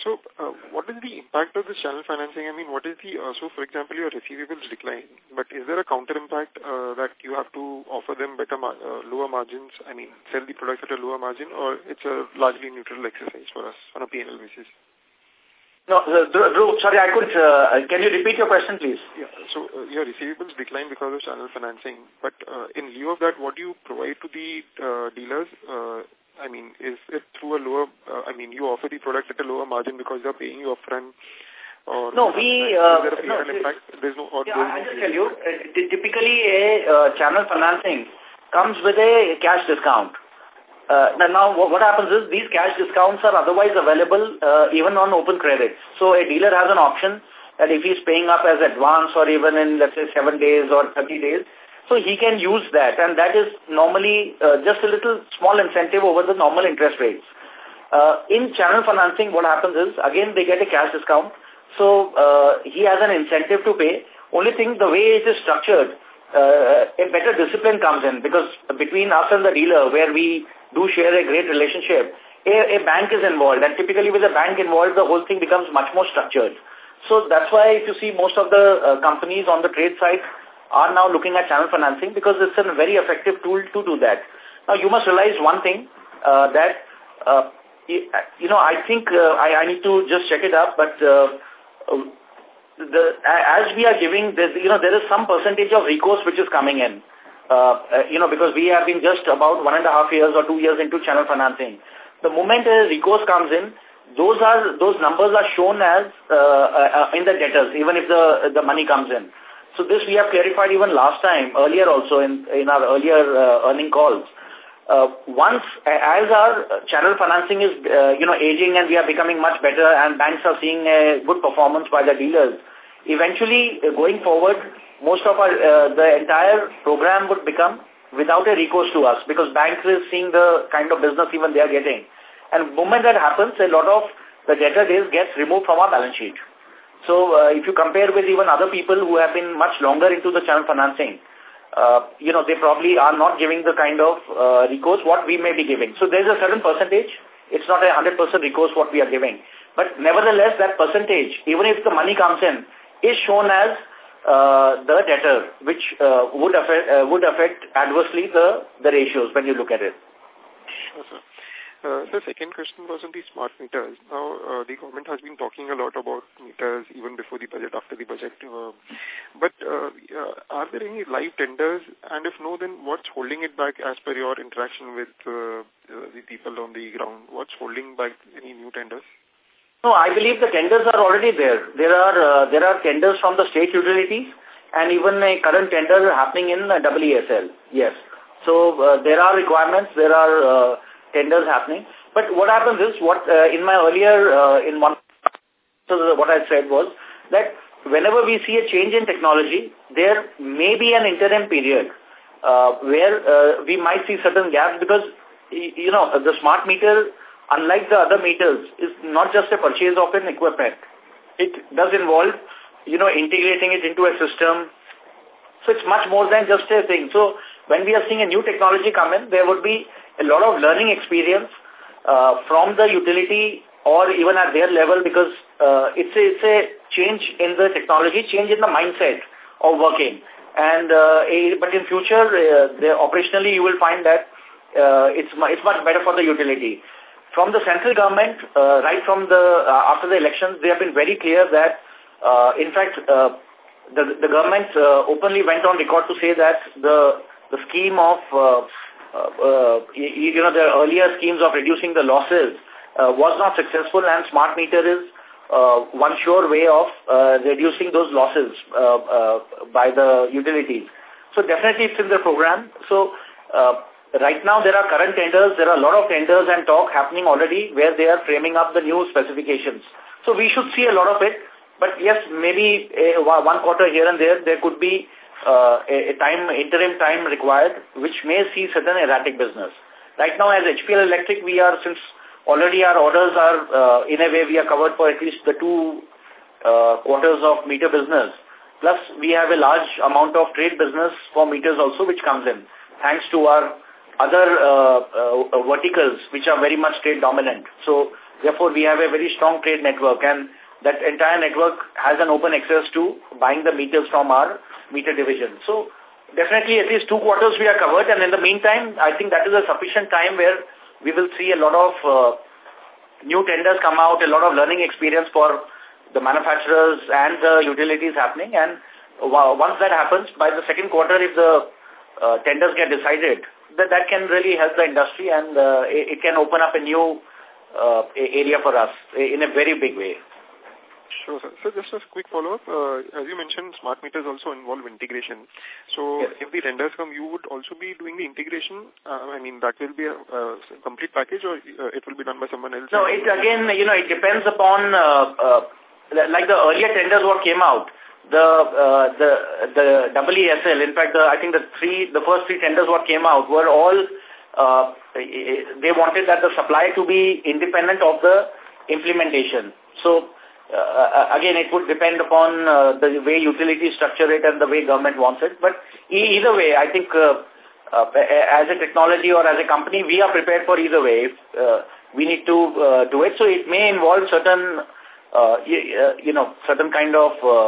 S8: so uh, what is the impact of this channel financing? I mean, what is the, uh, so for example, your receivables decline, but is there a counter impact uh, that you have to offer them better, mar uh, lower margins, I mean, sell the products at a lower margin, or it's a largely neutral exercise for us on a P&L basis?
S2: No, uh, Dhruv, sorry, I could, uh, can you repeat your question, please?
S8: Yeah, so uh, your receivables decline because of channel financing, but uh, in lieu of that, what do you provide to the uh, dealers uh, I mean, is it through a lower, uh, I mean, you offer the product at a lower margin because they're paying you upfront? Or
S2: no, we, uh,
S8: is there a
S2: no,
S8: impact? There's no, or
S2: yeah, I'll
S8: no
S2: just tell you, uh, typically a uh, channel financing comes with a cash discount. Uh, now, what happens is these cash discounts are otherwise available uh, even on open credit. So a dealer has an option that if he's paying up as advance or even in, let's say, 7 days or 30 days, so he can use that and that is normally uh, just a little small incentive over the normal interest rates. Uh, in channel financing, what happens is, again, they get a cash discount. So uh, he has an incentive to pay. Only thing, the way it is structured, uh, a better discipline comes in because between us and the dealer, where we do share a great relationship, a, a bank is involved. And typically with a bank involved, the whole thing becomes much more structured. So that's why if you see most of the uh, companies on the trade side are now looking at channel financing because it's a very effective tool to do that. Now, you must realize one thing, uh, that, uh, you know, I think uh, I, I need to just check it up, but uh, the, as we are giving, you know, there is some percentage of recourse which is coming in. Uh, uh, you know, because we have been just about one and a half years or two years into channel financing. The moment a recourse comes in, those are those numbers are shown as uh, uh, in the debtors, even if the the money comes in. So this we have clarified even last time, earlier also in, in our earlier uh, earning calls. Uh, once, as our channel financing is, uh, you know, aging and we are becoming much better and banks are seeing a good performance by the dealers, eventually, uh, going forward, most of our, uh, the entire program would become without a recourse to us because banks is seeing the kind of business even they are getting. And the moment that happens, a lot of the debtor days gets removed from our balance sheet. So uh, if you compare with even other people who have been much longer into the channel financing, uh, you know, they probably are not giving the kind of uh, recourse what we may be giving. So there's a certain percentage. It's not a 100% recourse what we are giving. But nevertheless, that percentage, even if the money comes in, is shown as uh, the debtor, which uh, would affect uh, would affect adversely the the ratios when you look at it.
S8: Sure. Uh, the second question was on the smart meters. Now, uh, the government has been talking a lot about meters even before the budget, after the budget. Uh, but uh, uh, are there any live tenders? And if no, then what's holding it back as per your interaction with uh, uh, the people on the ground? What's holding back any new tenders?
S2: No, I believe the tenders are already there. There are uh, there are tenders from the state utilities and even a current tender happening in uh, EESL. Yes. So uh, there are requirements. There are uh, tenders happening. But what happens is, what uh, in my earlier, uh, in one, so what I said was that whenever we see a change in technology, there may be an interim period uh, where uh, we might see certain gaps because, you know, the smart meter, unlike the other meters, is not just a purchase of an equipment. It does involve, you know, integrating it into a system. So it's much more than just a thing. So when we are seeing a new technology come in, there would be a lot of learning experience uh, from the utility or even at their level because uh, it's, a, it's a change in the technology, change in the mindset of working. And uh, a, but in future, uh, operationally, you will find that uh, it's it's much better for the utility. From the central government, uh, right from the uh, after the elections, they have been very clear that, uh, in fact, uh, the the government uh, openly went on record to say that the the scheme of uh, you, know, the earlier schemes of reducing the losses uh, was not successful and smart meter is uh, one sure way of uh, reducing those losses uh, uh, by the utilities. So definitely it's in the program. So uh, right now there are current tenders, there are a lot of tenders and talk happening already where they are framing up the new specifications. So we should see a lot of it. But yes, maybe one quarter here and there, there could be uh, a, time, interim time required, which may see certain erratic business. Right now, as HPL Electric, we are, since already our orders are, uh, in a way, we are covered for at least the two uh, quarters of meter business. Plus, we have a large amount of trade business for meters also, which comes in, thanks to our other uh, uh, verticals, which are very much trade dominant. So, therefore, we have a very strong trade network, and that entire network has an open access to buying the meters from our meter division. So definitely at least two quarters we are covered and in the meantime I think that is a sufficient time where we will see a lot of uh, new tenders come out, a lot of learning experience for the manufacturers and the utilities happening and once that happens by the second quarter if the uh, tenders get decided that that can really help the industry and uh, it, it can open up a new uh, area for us in a very big way.
S8: Sure, sir. So just a quick follow-up. Uh, as you mentioned, smart meters also involve integration. So yes. if the tenders come, you would also be doing the integration? Uh, I mean, that will be a, a complete package or uh, it will be done by someone else?
S2: No, it again, you know, it depends upon, uh, uh, like the earlier tenders what came out, the uh, the the EESL, in fact, the, I think the three, the first three tenders what came out were all, uh, they wanted that the supply to be independent of the implementation. So uh, uh, again, it would depend upon uh, the way utilities structure it and the way government wants it. But e either way, I think uh, uh, as a technology or as a company, we are prepared for either way. If, uh, we need to uh, do it. So it may involve certain, uh, you, know, certain kind of uh,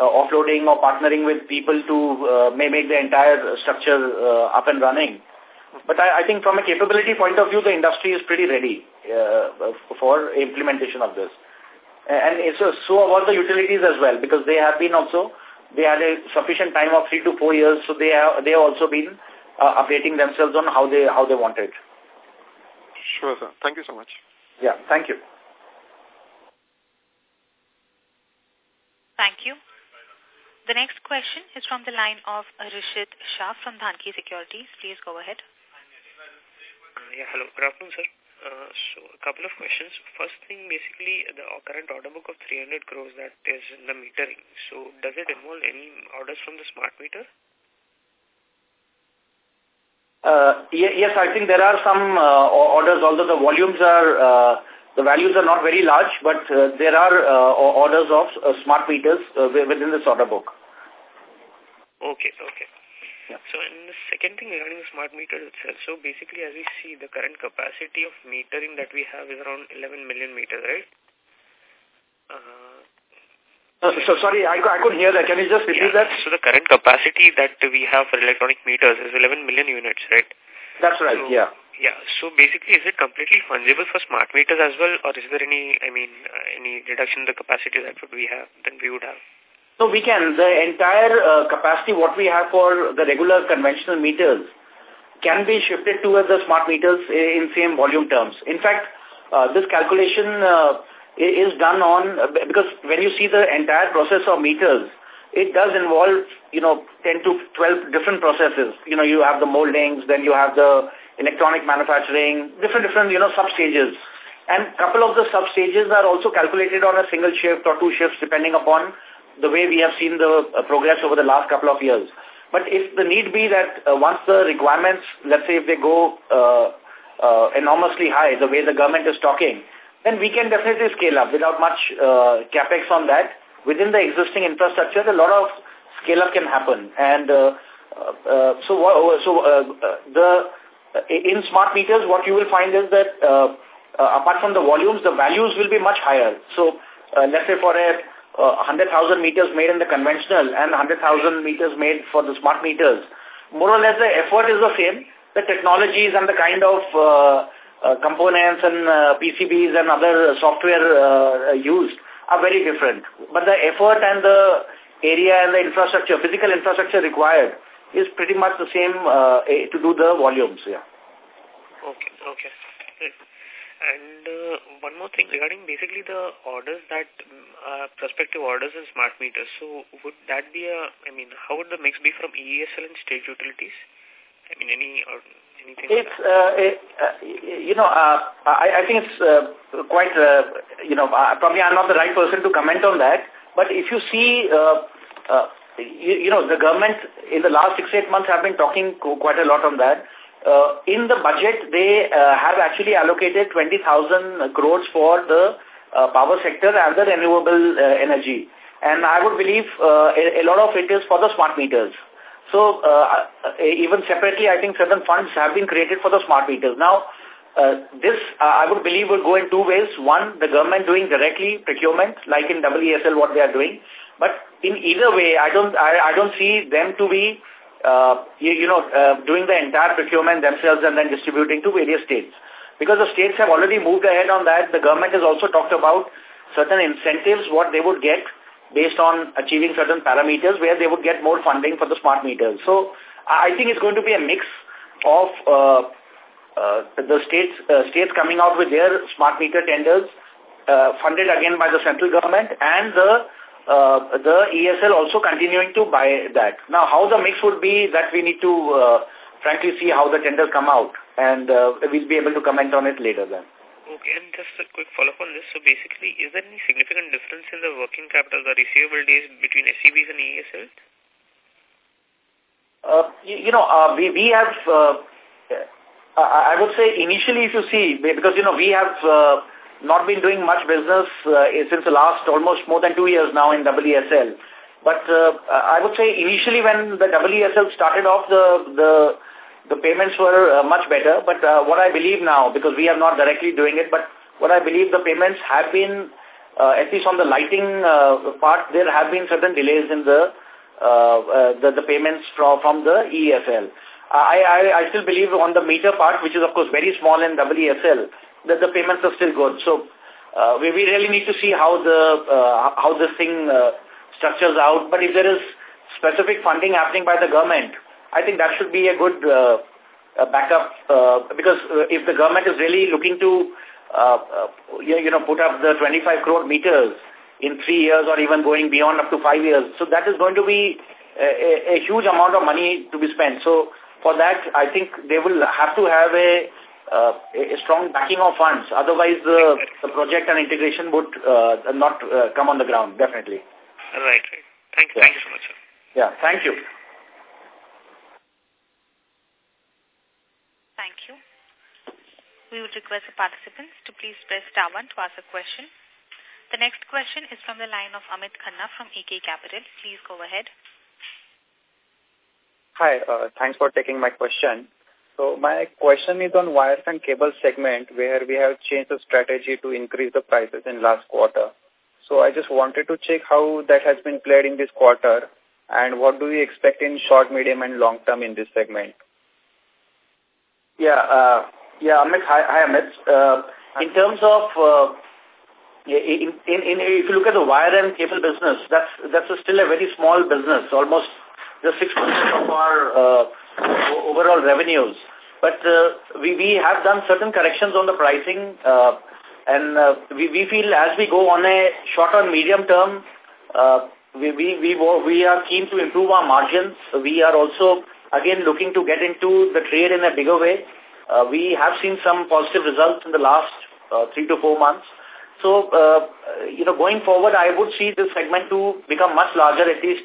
S2: uh, offloading or partnering with people to uh, may make the entire structure uh, up and running. But I, I think from a capability point of view, the industry is pretty ready uh, for implementation of this. And it's so about the utilities as well, because they have been also, they had a sufficient time of three to four years, so they have, they have also been uh, updating themselves on how they, how they want it.
S8: Sure, sir. Thank you so much.
S2: Yeah, thank you.
S3: Thank you. The next question is from the line of Rishit Shah from Dhanki Securities. Please go ahead.
S9: Uh, yeah, hello. Good afternoon, sir. Uh, so a couple of questions. First thing, basically, the current order book of 300 crores that is in the metering. So does it involve any orders from the smart meter?
S2: Uh, yes, I think there are some uh, orders, although the volumes are uh, The values are not very large, but uh, there are uh, orders of uh, smart meters uh, within this order book.
S9: Okay, okay. Yeah. So, and the second thing regarding the smart meter itself, so basically as we see the current capacity of metering that we have is around 11 million meters, right?
S2: Uh, uh, so sorry, I, I couldn't hear that. Can you just repeat
S9: yeah.
S2: that?
S9: So the current capacity that we have for electronic meters is 11 million units, right?
S2: That's right,
S9: so,
S2: yeah.
S9: Yeah, so basically is it completely fungible for smart meters as well or is there any, I mean, uh, any reduction in the capacity that we have, than we would have?
S2: So we can, the entire uh, capacity what we have for the regular conventional meters can be shifted towards the smart meters in same volume terms. In fact, uh, this calculation uh, is done on, uh, because when you see the entire process of meters, it does involve, you know, 10 to 12 different processes. You know, you have the moldings, then you have the electronic manufacturing, different, different, you know, sub-stages. And couple of the sub-stages are also calculated on a single shift or two shifts depending upon the way we have seen the uh, progress over the last couple of years. But if the need be that uh, once the requirements, let's say if they go uh, uh, enormously high, the way the government is talking, then we can definitely scale up without much uh, capex on that. Within the existing infrastructure, a lot of scale up can happen. And uh, uh, so, so uh, the in smart meters, what you will find is that uh, uh, apart from the volumes, the values will be much higher. So, uh, let's say for a uh, 100,000 meters made in the conventional and 100,000 meters made for the smart meters, more or less the effort is the same. The technologies and the kind of uh, uh, components and uh, PCBs and other software uh, used are very different. But the effort and the area and the infrastructure, physical infrastructure required is pretty much the same uh, to do the volumes. Yeah.
S9: Okay. Okay. And uh, one more thing regarding basically the orders that uh, prospective orders in smart meters. So would that be a, I mean, how would the mix be from EESL and state utilities? I mean, any or anything?
S2: It's, uh, it, uh, you know, uh, I, I think it's uh, quite, uh, you know, uh, probably I'm not the right person to comment on that. But if you see, uh, uh, you, you know, the government in the last six, eight months have been talking quite a lot on that. Uh, in the budget, they uh, have actually allocated 20,000 crores for the uh, power sector and the renewable uh, energy. And I would believe uh, a, a lot of it is for the smart meters. So uh, uh even separately, I think certain funds have been created for the smart meters. Now, uh, this, uh, I would believe, will go in two ways. One, the government doing directly procurement, like in EESL, what they are doing. But in either way, I don't, I, I don't see them to be uh, you, you know, uh, doing the entire procurement themselves and then distributing to various states. Because the states have already moved ahead on that, the government has also talked about certain incentives, what they would get based on achieving certain parameters where they would get more funding for the smart meters. So I think it's going to be a mix of uh, uh, the states uh, states coming out with their smart meter tenders uh, funded again by the central government and the uh, the EESL also continuing to buy that. Now, how the mix would be, that we need to uh, frankly see how the tenders come out, and uh, we'll be able to comment on it later then.
S9: Okay, and just a quick follow-up on this. So basically, is there any significant difference in the working capital, the receivable days between SEBs and EESL?
S2: Uh, you, you know, uh, we, we have, uh, I would say initially if you see, because, you know, we have uh, not been doing much business uh, since the last almost more than two years now in EESL. But uh, I would say initially when the EESL started off, the the the payments were uh, much better. But uh, what I believe now, because we are not directly doing it, but what I believe the payments have been, uh, at least on the lighting uh, part, there have been certain delays in the uh, uh, the, the payments from from the EESL. I, I I still believe on the meter part, which is of course very small in EESL, that the payments are still good. So uh, we, we really need to see how the uh, how this thing uh, structures out. But if there is specific funding happening by the government, I think that should be a good uh, backup uh, because uh, if the government is really looking to uh, uh, you know put up the 25 crore meters in three years or even going beyond up to five years, so that is going to be a, a huge amount of money to be spent. So for that, I think they will have to have a uh, a strong backing of funds. Otherwise, the, the project and integration would uh, not uh, come on the ground, definitely.
S9: Right, right. Thank you. Yeah. Thank you so much, sir.
S2: Yeah, thank you.
S3: Thank you. we would request the participants to please press star one to ask a question. The next question is from the line of Amit Khanna from EK Capital. Please go ahead.
S10: Hi, uh, thanks for taking my question. So my question is on wires and cable segment where we have changed the strategy to increase the prices in last quarter. So I just wanted to check how that has been played in this quarter and what do we expect in short, medium and long term in this segment?
S2: Yeah, uh, yeah, Amit, hi, hi Amit. Uh, in terms of, uh, in, in, in, if you look at the wire and cable business, that's, that's a still a very small business, almost the 6% of our uh, overall revenues. But uh, we, we have done certain corrections on the pricing uh, and uh, we, we feel as we go on a short or medium term, uh, we, we, we, we are keen to improve our margins. We are also, again, looking to get into the trade in a bigger way. Uh, we have seen some positive results in the last uh, three to four months. So, uh, you know, going forward, I would see this segment to become much larger, at least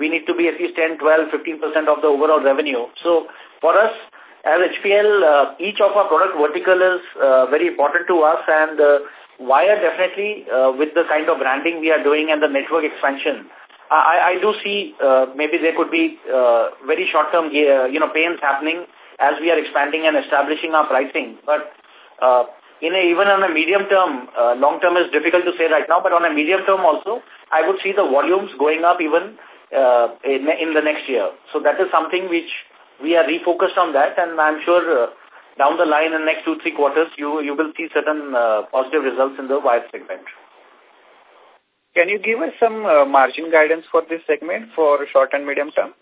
S2: we need to be at least 10, 12, 15% of the overall revenue. So for us, as HPL, uh, each of our product vertical is uh, very important to us and uh, wire definitely uh, with the kind of branding we are doing and the network expansion. I, I do see uh, maybe there could be uh, very short-term uh, you know, pains happening as we are expanding and establishing our pricing. But uh, in a, even on a medium term, uh, long term is difficult to say right now, but on a medium term also, I would see the volumes going up even uh, in, in the next year. So that is something which we are refocused on that and I'm sure uh, down the line in the next two, three quarters, you, you will see certain uh, positive results in the wire segment.
S10: Can you give us some uh, margin guidance for this segment for short and medium term?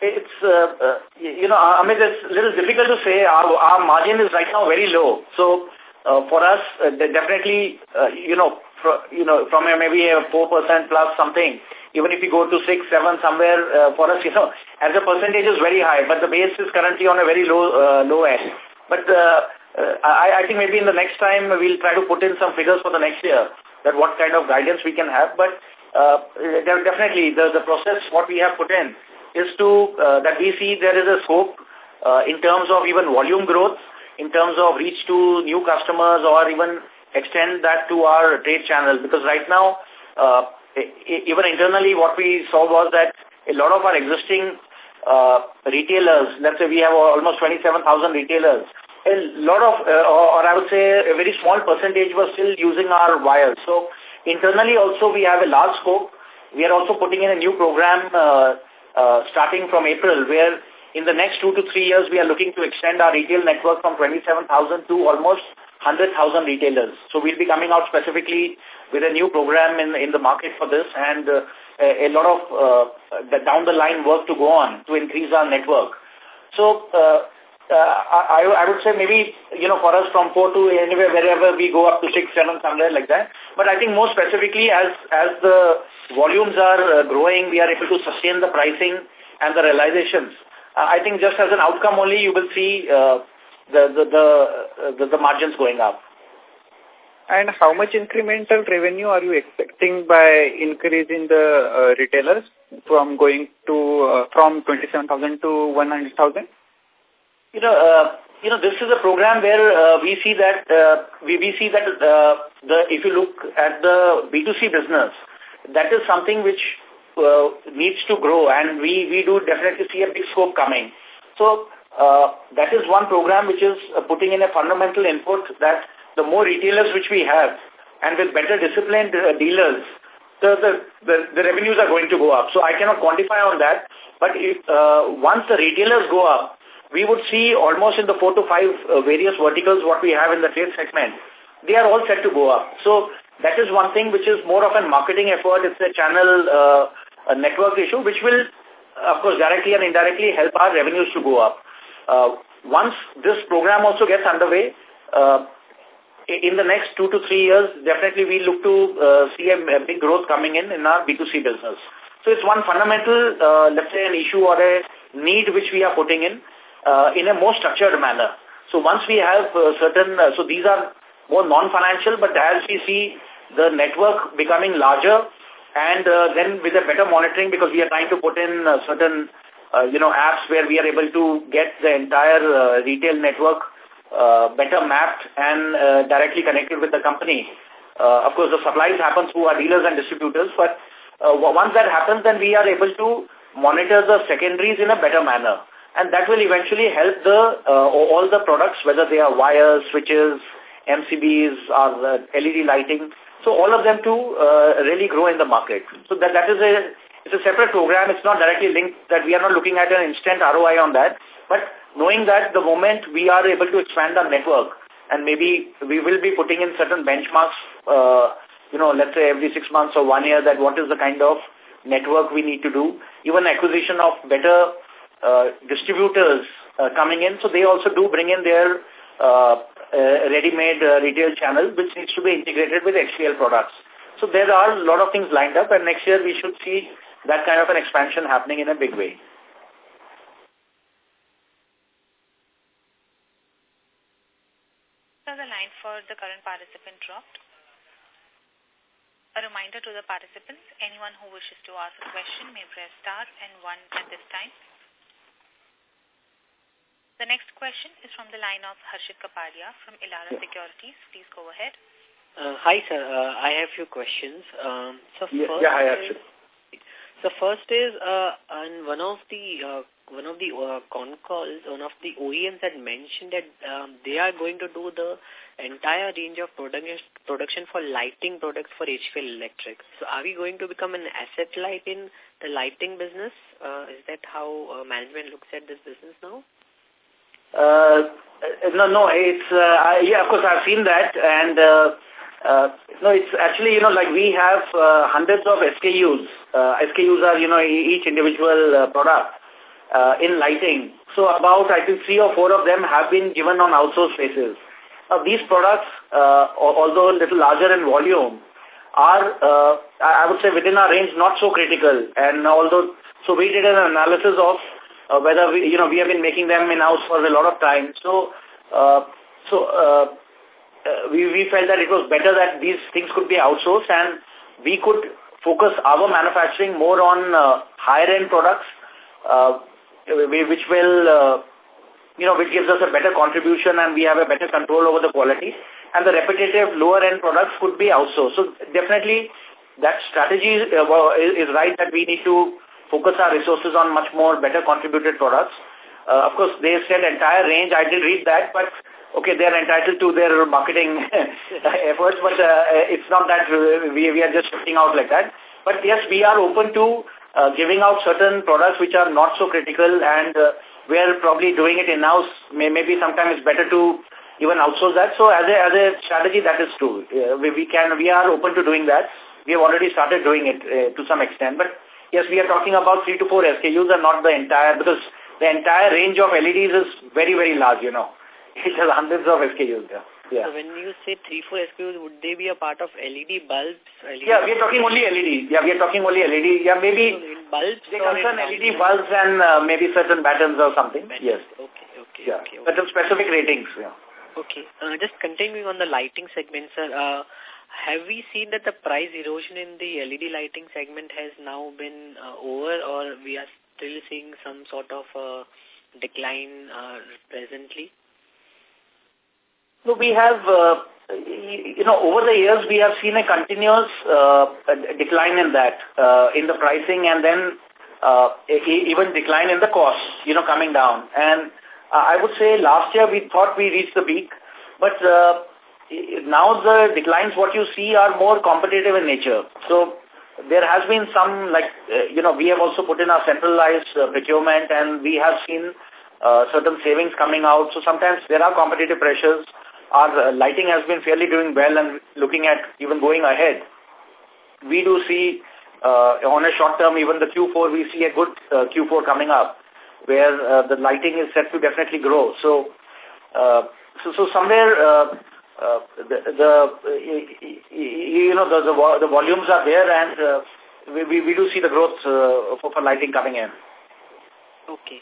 S2: It's, uh, uh, you know, I mean, it's a little difficult to say. Our, our margin is right now very low. So uh, for us, uh, definitely, uh, you know, for, you know, from maybe a 4% plus something, even if you go to 6, 7 somewhere, uh, for us, you know, as a percentage is very high, but the base is currently on a very low uh, low end. But uh, uh, I, I think maybe in the next time we'll try to put in some figures for the next year that what kind of guidance we can have. But uh, definitely the, the process, what we have put in is to, uh, that we see there is a scope uh, in terms of even volume growth, in terms of reach to new customers or even extend that to our trade channel because right now uh, even internally what we saw was that a lot of our existing uh, retailers, let's say we have almost 27,000 retailers, a lot of, uh, or I would say a very small percentage was still using our wires. So internally also we have a large scope. We are also putting in a new program uh, uh, starting from April where in the next two to three years we are looking to extend our retail network from 27,000 to almost 100,000 retailers. So we'll be coming out specifically with a new program in, in the market for this and uh, a, a lot of uh, the down the line work to go on to increase our network. So uh, uh, I, I would say maybe, you know, for us from 4 to anywhere, wherever we go up to 6, 7, somewhere like that. But I think more specifically as, as the volumes are uh, growing, we are able to sustain the pricing and the realizations. Uh, I think just as an outcome only, you will see the, the, the, the, the margins going up.
S10: And how much incremental revenue are you expecting by increasing the uh, retailers from going to uh, from 27,000 to 100,000?
S2: You know, uh, you know, this is a program where uh, we see that uh, we, we see that uh, the if you look at the B2C business, that is something which uh, needs to grow, and we we do definitely see a big scope coming. So uh, that is one program which is uh, putting in a fundamental input that the more retailers which we have and with better disciplined uh, dealers, the, the, the, the, revenues are going to go up. So I cannot quantify on that. But if, uh, once the retailers go up, we would see almost in the four to five uh, various verticals what we have in the trade segment. They are all set to go up. So that is one thing which is more of a marketing effort. It's a channel a network issue which will, of course, directly and indirectly help our revenues to go up. Uh, once this program also gets underway, uh, in the next two to three years, definitely we look to uh, see a, big growth coming in in our B2C business. So it's one fundamental, uh, let's say, an issue or a need which we are putting in uh, in a more structured manner. So once we have uh, certain, uh, so these are more non-financial, but as we see the network becoming larger and uh, then with a better monitoring because we are trying to put in uh, certain, uh, you know, apps where we are able to get the entire uh, retail network uh, better mapped and uh, directly connected with the company. Uh, of course, the supplies happen through our dealers and distributors, but uh, once that happens, then we are able to monitor the secondaries in a better manner. And that will eventually help the uh, all the products, whether they are wires, switches, MCBs, or LED lighting. So all of them to uh, really grow in the market. So that that is a it's a separate program. It's not directly linked that we are not looking at an instant ROI on that. But knowing that the moment we are able to expand our network and maybe we will be putting in certain benchmarks, uh, you know, let's say every six months or one year that what is the kind of network we need to do. Even acquisition of better uh, distributors uh, coming in. So they also do bring in their uh, uh, ready-made uh, retail channel which needs to be integrated with HPL products. So there are a lot of things lined up and next year we should see that kind of an expansion happening in a big way.
S3: So the line for the current participant dropped. A reminder to the participants, anyone who wishes to ask a question may press star and one at this time. The next question is from the line of Harshit Kapadia from Elara yeah. Securities. Please go ahead.
S1: Uh, hi, sir. Uh, I have a few questions. Um, so
S2: yeah, first yeah, hi, Harshit.
S1: So first is uh, on one of the uh, one of the uh, con calls, one of the OEMs had mentioned that um, they are going to do the entire range of product production for lighting products for HPL Electric. So are we going to become an asset light in the lighting business? Uh, is that how uh, management looks at this business now?
S2: Uh, no, no, it's, uh, I, yeah, of course I've seen that and uh, uh, no, it's actually, you know, like we have uh, hundreds of SKUs. Uh, SKUs are, you know, each individual uh, product uh, in lighting. So about, I think, three or four of them have been given on outsourced basis. Uh, these products, uh, although a little larger in volume, are, uh, I would say, within our range, not so critical. And although, so we did an analysis of uh, whether, we, you know, we have been making them in-house for a lot of time. So, uh, so uh, uh, we, we felt that it was better that these things could be outsourced and we could focus our manufacturing more on uh, higher-end products uh, which will, uh, you know, which gives us a better contribution and we have a better control over the quality. And the repetitive lower-end products could be outsourced. So definitely that strategy uh, is right that we need to focus our resources on much more better contributed products. Uh, of course, they said entire range. I did read that, but okay, they are entitled to their marketing efforts, but uh, it's not that we, we are just shifting out like that. But yes, we are open to uh, giving out certain products which are not so critical and uh, we are probably doing it in-house. May, maybe sometimes it's better to even outsource that. So as a, as a strategy, that is true. Uh, we, we, can, we are open to doing that. We have already started doing it uh, to some extent. But yes, we are talking about three to four SKUs and not the entire, because the entire range of LEDs is very, very large, you know. It has hundreds of SKUs, yeah.
S1: Yeah. So when you say three, four SKUs, would they be a part of LED bulbs? LED
S2: yeah, we are talking only LED. Yeah, we are talking only LED. Yeah, maybe
S1: so bulbs
S2: they concern LED bulbs and uh, maybe certain patterns or something.
S1: Buttons.
S2: Yes.
S1: Okay, okay,
S2: yeah.
S1: okay.
S2: Certain specific ratings. Yeah.
S1: Okay. Uh, just continuing on the lighting segment, sir. Uh, have we seen that the price erosion in the LED lighting segment has now been uh, over or we are still seeing some sort of uh, decline uh, presently?
S2: So we have, uh, you know, over the years we have seen a continuous uh, decline in that, uh, in the pricing and then uh, even decline in the cost, you know, coming down. And uh, I would say last year we thought we reached the peak, but uh, now the declines what you see are more competitive in nature. So there has been some, like, uh, you know, we have also put in our centralized uh, procurement and we have seen uh, certain savings coming out. So sometimes there are competitive pressures our uh, lighting has been fairly doing well and looking at even going ahead. We do see uh, on a short term, even the Q4, we see a good uh, Q4 coming up where uh, the lighting is set to definitely grow. So, uh, so, so somewhere uh, uh, the, the you know the, the the volumes are there and uh, we, we we do see the growth uh, for, for lighting coming in.
S1: Okay.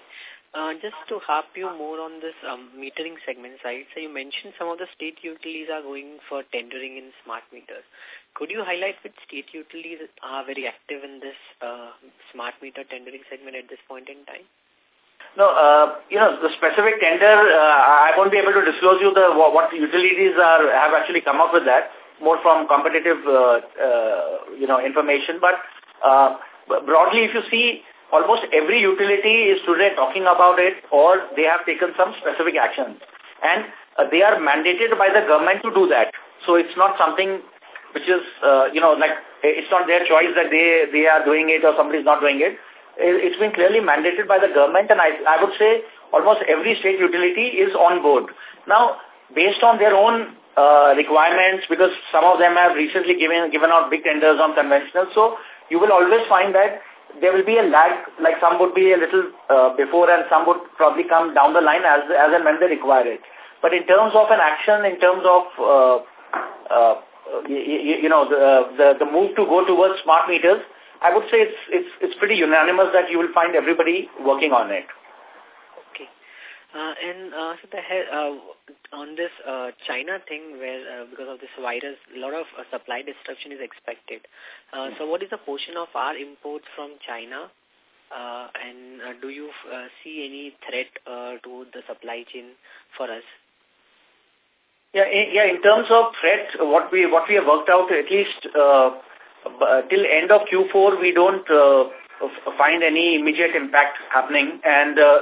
S1: Uh, just to harp you more on this um, metering segment side, so you mentioned some of the state utilities are going for tendering in smart meters. Could you highlight which state utilities are very active in this uh, smart meter tendering segment at this point in time?
S2: No, uh, you know, the specific tender, uh, I won't be able to disclose you the what utilities are have actually come up with that, more from competitive, uh, uh, you know, information. But uh, broadly, if you see, almost every utility is today talking about it or they have taken some specific actions. And uh, they are mandated by the government to do that. So it's not something which is, uh, you know, like it's not their choice that they, they are doing it or somebody is not doing it. It's been clearly mandated by the government and I, I would say almost every state utility is on board. Now, based on their own uh, requirements, because some of them have recently given, given out big tenders on conventional, so you will always find that there will be a lag, like some would be a little uh, before and some would probably come down the line as, as and when they require it. But in terms of an action, in terms of, uh, uh, you, you, know, the, the, the move to go towards smart meters, I would say it's, it's, it's pretty unanimous that you will find everybody working on it.
S1: Uh, and uh, so the, uh, on this uh, China thing where uh, because of this virus, a lot of uh, supply disruption is expected. Uh, so what is the portion of our imports from China? Uh, and uh, do you uh, see any threat uh, to the supply chain for us?
S2: Yeah, in, yeah. In terms of threat, what we what we have worked out, at least uh, uh till end of Q4, we don't uh, find any immediate impact happening, and uh,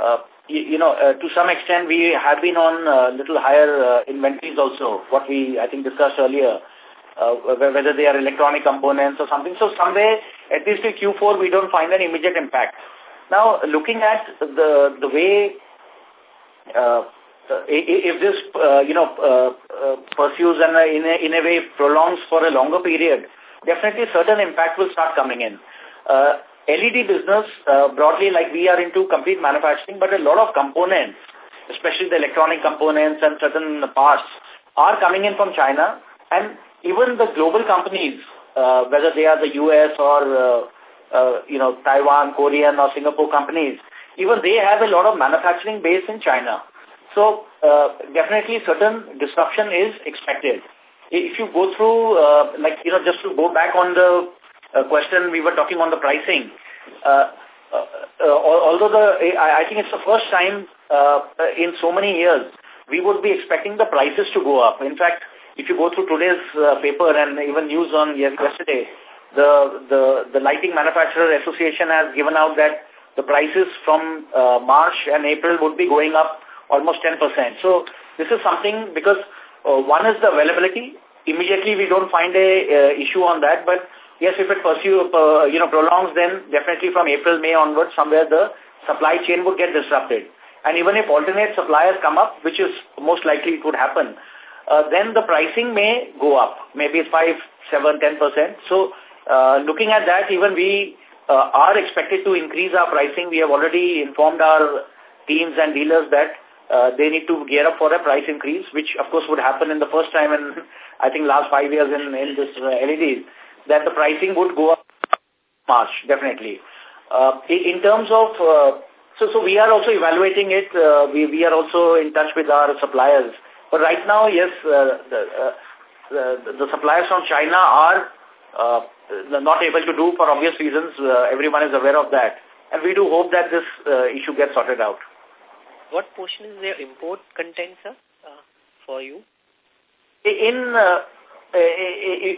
S2: uh, you, know, uh, to some extent, we have been on uh, little higher uh, inventories also. What we I think discussed earlier, uh, whether they are electronic components or something. So somewhere, at least in Q4, we don't find an immediate impact. Now, looking at the the way. Uh, if this, uh, you know, uh, uh, pursues and uh, in, a, in a way prolongs for a longer period, definitely certain impact will start coming in. Uh, LED business, uh, broadly like we are into complete manufacturing, but a lot of components, especially the electronic components and certain parts, are coming in from China. And even the global companies, uh, whether they are the US or, uh, uh, you know, Taiwan, Korean or Singapore companies, even they have a lot of manufacturing base in China. So uh, definitely certain disruption is expected. If you go through, uh, like, you know, just to go back on the question we were talking on the pricing, uh, uh, uh, although the, I, I think it's the first time in so many years, we would be expecting the prices to go up. In fact, if you go through today's paper and even news on yesterday, the, the, the Lighting Manufacturer Association has given out that the prices from uh, March and April would be going up almost 10%. So this is something because uh, one is the availability. Immediately we don't find a uh, issue on that, but yes, if it pursue, uh, you know, prolongs, then definitely from April, May onwards, somewhere the supply chain would get disrupted. And even if alternate suppliers come up, which is most likely it would happen, uh, then the pricing may go up, maybe 5, 7, 10%. So uh, looking at that, even we uh, are expected to increase our pricing. We have already informed our teams and dealers that uh, they need to gear up for a price increase, which of course would happen in the first time in, I think, last five years in, in this uh, LEDs, that the pricing would go up March, definitely. Uh, in terms of, uh, so, so we are also evaluating it. Uh, we, we are also in touch with our suppliers. But right now, yes, uh, the, uh, the, the suppliers from China are uh, not able to do for obvious reasons. Uh, everyone is aware of that. And we do hope that this uh, issue gets sorted out
S1: what portion is their import content, sir, uh, for you?
S2: In uh,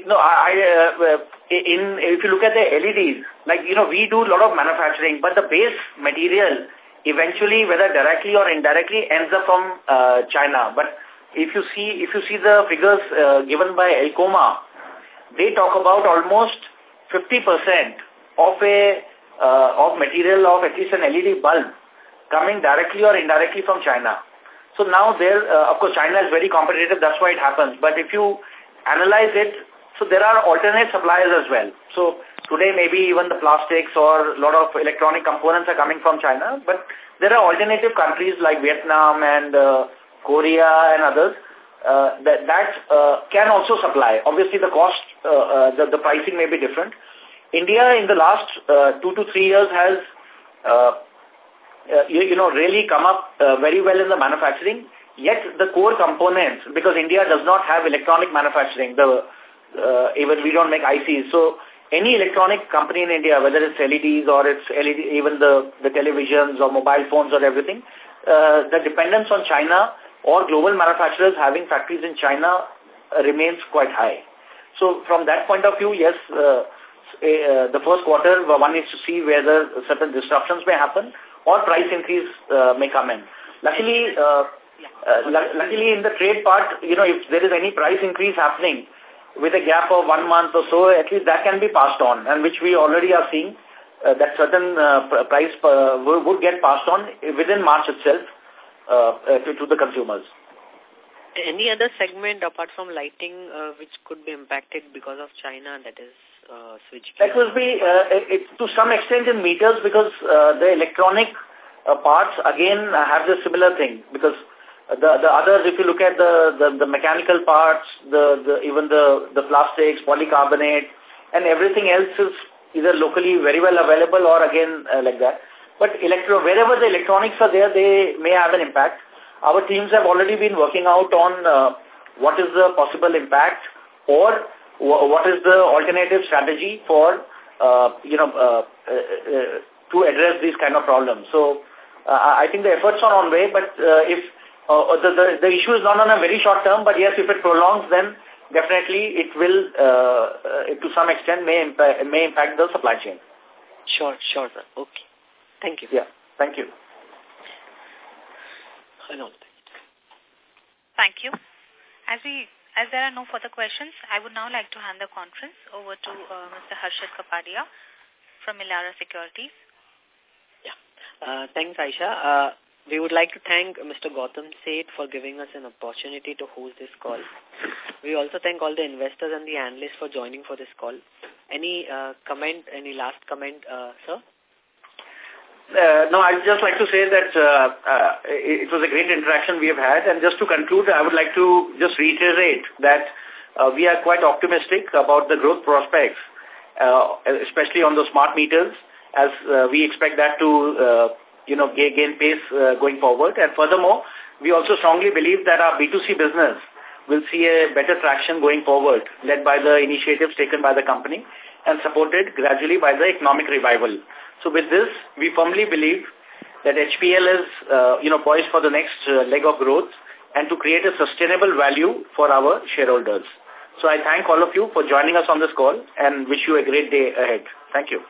S2: no, I, uh, in if you look at the LEDs, like you know, we do a lot of manufacturing, but the base material eventually, whether directly or indirectly, ends up from uh, China. But if you see if you see the figures uh, given by Elcoma, they talk about almost 50% of a uh, of material of at least an LED bulb coming directly or indirectly from China. So now there, uh, of course, China is very competitive. That's why it happens. But if you analyze it, so there are alternate suppliers as well. So today maybe even the plastics or a lot of electronic components are coming from China. But there are alternative countries like Vietnam and uh, Korea and others uh, that, that uh, can also supply. Obviously the cost, uh, uh, the, the pricing may be different. India in the last uh, two to three years has you, you, know, really come up very well in the manufacturing. Yet the core components, because India does not have electronic manufacturing, the uh, even we don't make ICs. So any electronic company in India, whether it's LEDs or it's LED, even the, the televisions or mobile phones or everything, uh, the dependence on China or global manufacturers having factories in China uh, remains quite high. So from that point of view, yes, uh, uh, the first quarter, one needs to see whether certain disruptions may happen or price increase uh, may come in. Luckily, uh, uh, luckily in the trade part, you know, if there is any price increase happening with a gap of one month or so, at least that can be passed on, and which we already are seeing uh, that certain uh, price uh, would get passed on within March itself uh, uh, to, to the consumers.
S1: Any other segment apart from lighting uh, which could be impacted because of China that is uh, switch
S2: That will be uh, it, to some extent in meters because uh, the electronic uh, parts again have the similar thing because the the others if you look at the the, the mechanical parts the, the even the the plastics polycarbonate and everything else is either locally very well available or again uh, like that but electro wherever the electronics are there they may have an impact our teams have already been working out on uh, what is the possible impact or what is the alternative strategy for, uh, you know, uh, uh, uh, to address these kind of problems. So uh, I think the efforts are on way, but if uh, the, the, the issue is not on a very short term, but yes, if it prolongs, then definitely it will, uh, uh, to some extent, may, impa may impact the supply chain.
S1: Sure, sure, sir. Okay. Thank you.
S2: Yeah, thank you.
S3: Thank you. As we as there are no further questions, I would now like to hand the conference over to uh, Mr. Harshit Kapadia from Elara Securities.
S1: Yeah. Uh, thanks, Aisha. Uh, we would like to thank Mr. Gautam Seth for giving us an opportunity to host this call. We also thank all the investors and the analysts for joining for this call. Any uh, comment, any last comment, uh, sir?
S2: Uh, no, I'd just like to say that uh, uh, it was a great interaction we have had. And just to conclude, I would like to just reiterate that uh, we are quite optimistic about the growth prospects, uh, especially on the smart meters, as uh, we expect that to, uh, you know, gain, pace uh, going forward. And furthermore, we also strongly believe that our B2C business will see a better traction going forward, led by the initiatives taken by the company and supported gradually by the economic revival. So with this, we firmly believe that HPL is, uh, you know, poised for the next uh, leg of growth and to create a sustainable value for our shareholders. So I thank all of you for joining us on this call and wish you a great day ahead. Thank you.